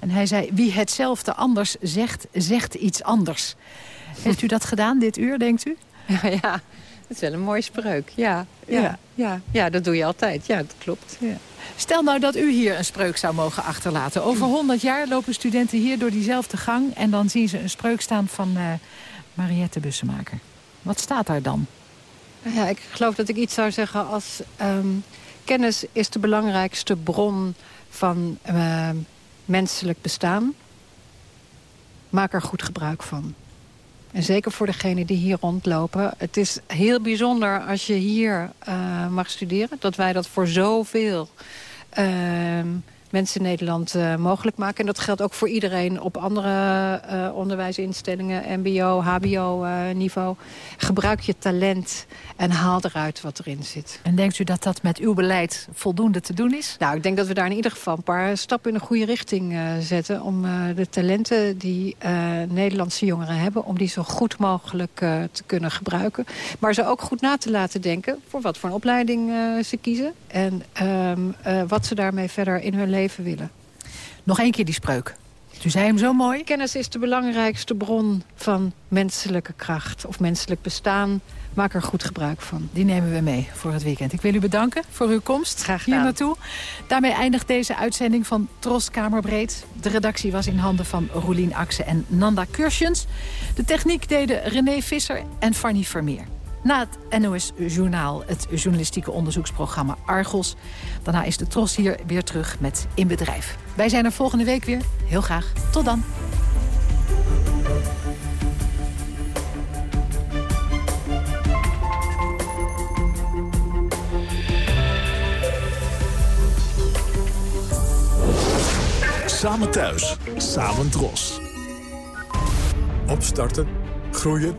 En hij zei, wie hetzelfde anders zegt, zegt iets anders. Heeft u dat gedaan dit uur, denkt u? Ja, ja. dat is wel een mooie spreuk. Ja, ja, ja. ja. ja dat doe je altijd. Ja, dat klopt. Ja. Stel nou dat u hier een spreuk zou mogen achterlaten. Over 100 jaar lopen studenten hier door diezelfde gang... en dan zien ze een spreuk staan van uh, Mariette Bussemaker. Wat staat daar dan? Ja, ik geloof dat ik iets zou zeggen als... Um, kennis is de belangrijkste bron van uh, menselijk bestaan. Maak er goed gebruik van. En zeker voor degenen die hier rondlopen. Het is heel bijzonder als je hier uh, mag studeren. Dat wij dat voor zoveel uh, mensen in Nederland uh, mogelijk maken. En dat geldt ook voor iedereen op andere uh, onderwijsinstellingen, mbo, hbo-niveau. Gebruik je talent en haal eruit wat erin zit. En denkt u dat dat met uw beleid voldoende te doen is? Nou, ik denk dat we daar in ieder geval een paar stappen in de goede richting zetten... om de talenten die Nederlandse jongeren hebben... om die zo goed mogelijk te kunnen gebruiken. Maar ze ook goed na te laten denken... voor wat voor een opleiding ze kiezen. En um, wat ze daarmee verder in hun leven willen. Nog één keer die spreuk. U zei hem zo mooi. Kennis is de belangrijkste bron van menselijke kracht of menselijk bestaan. Maak er goed gebruik van. Die nemen we mee voor het weekend. Ik wil u bedanken voor uw komst Graag hier naartoe. Daarmee eindigt deze uitzending van Tros Kamerbreed. De redactie was in handen van Roelien Akse en Nanda Kursjens. De techniek deden René Visser en Fanny Vermeer. Na het NOS-journaal, het journalistieke onderzoeksprogramma Argos. Daarna is de Tros hier weer terug met In Bedrijf. Wij zijn er volgende week weer. Heel graag. Tot dan. Samen thuis, samen dros. Opstarten, groeien,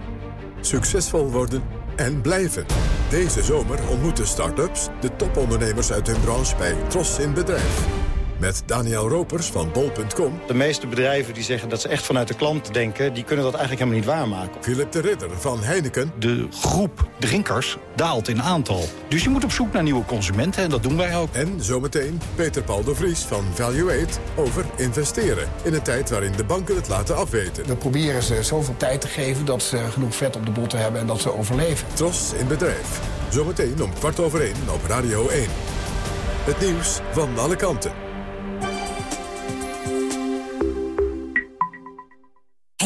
succesvol worden en blijven. Deze zomer ontmoeten start-ups de topondernemers uit hun branche bij Tros in Bedrijf. Met Daniel Ropers van bol.com. De meeste bedrijven die zeggen dat ze echt vanuit de klant denken... die kunnen dat eigenlijk helemaal niet waarmaken. Philip de Ridder van Heineken. De groep drinkers daalt in aantal. Dus je moet op zoek naar nieuwe consumenten en dat doen wij ook. En zometeen Peter Paul de Vries van Valuate over investeren. In een tijd waarin de banken het laten afweten. We proberen ze zoveel tijd te geven dat ze genoeg vet op de botten hebben en dat ze overleven. Tros in bedrijf. Zometeen om kwart over één op Radio 1. Het nieuws van alle kanten.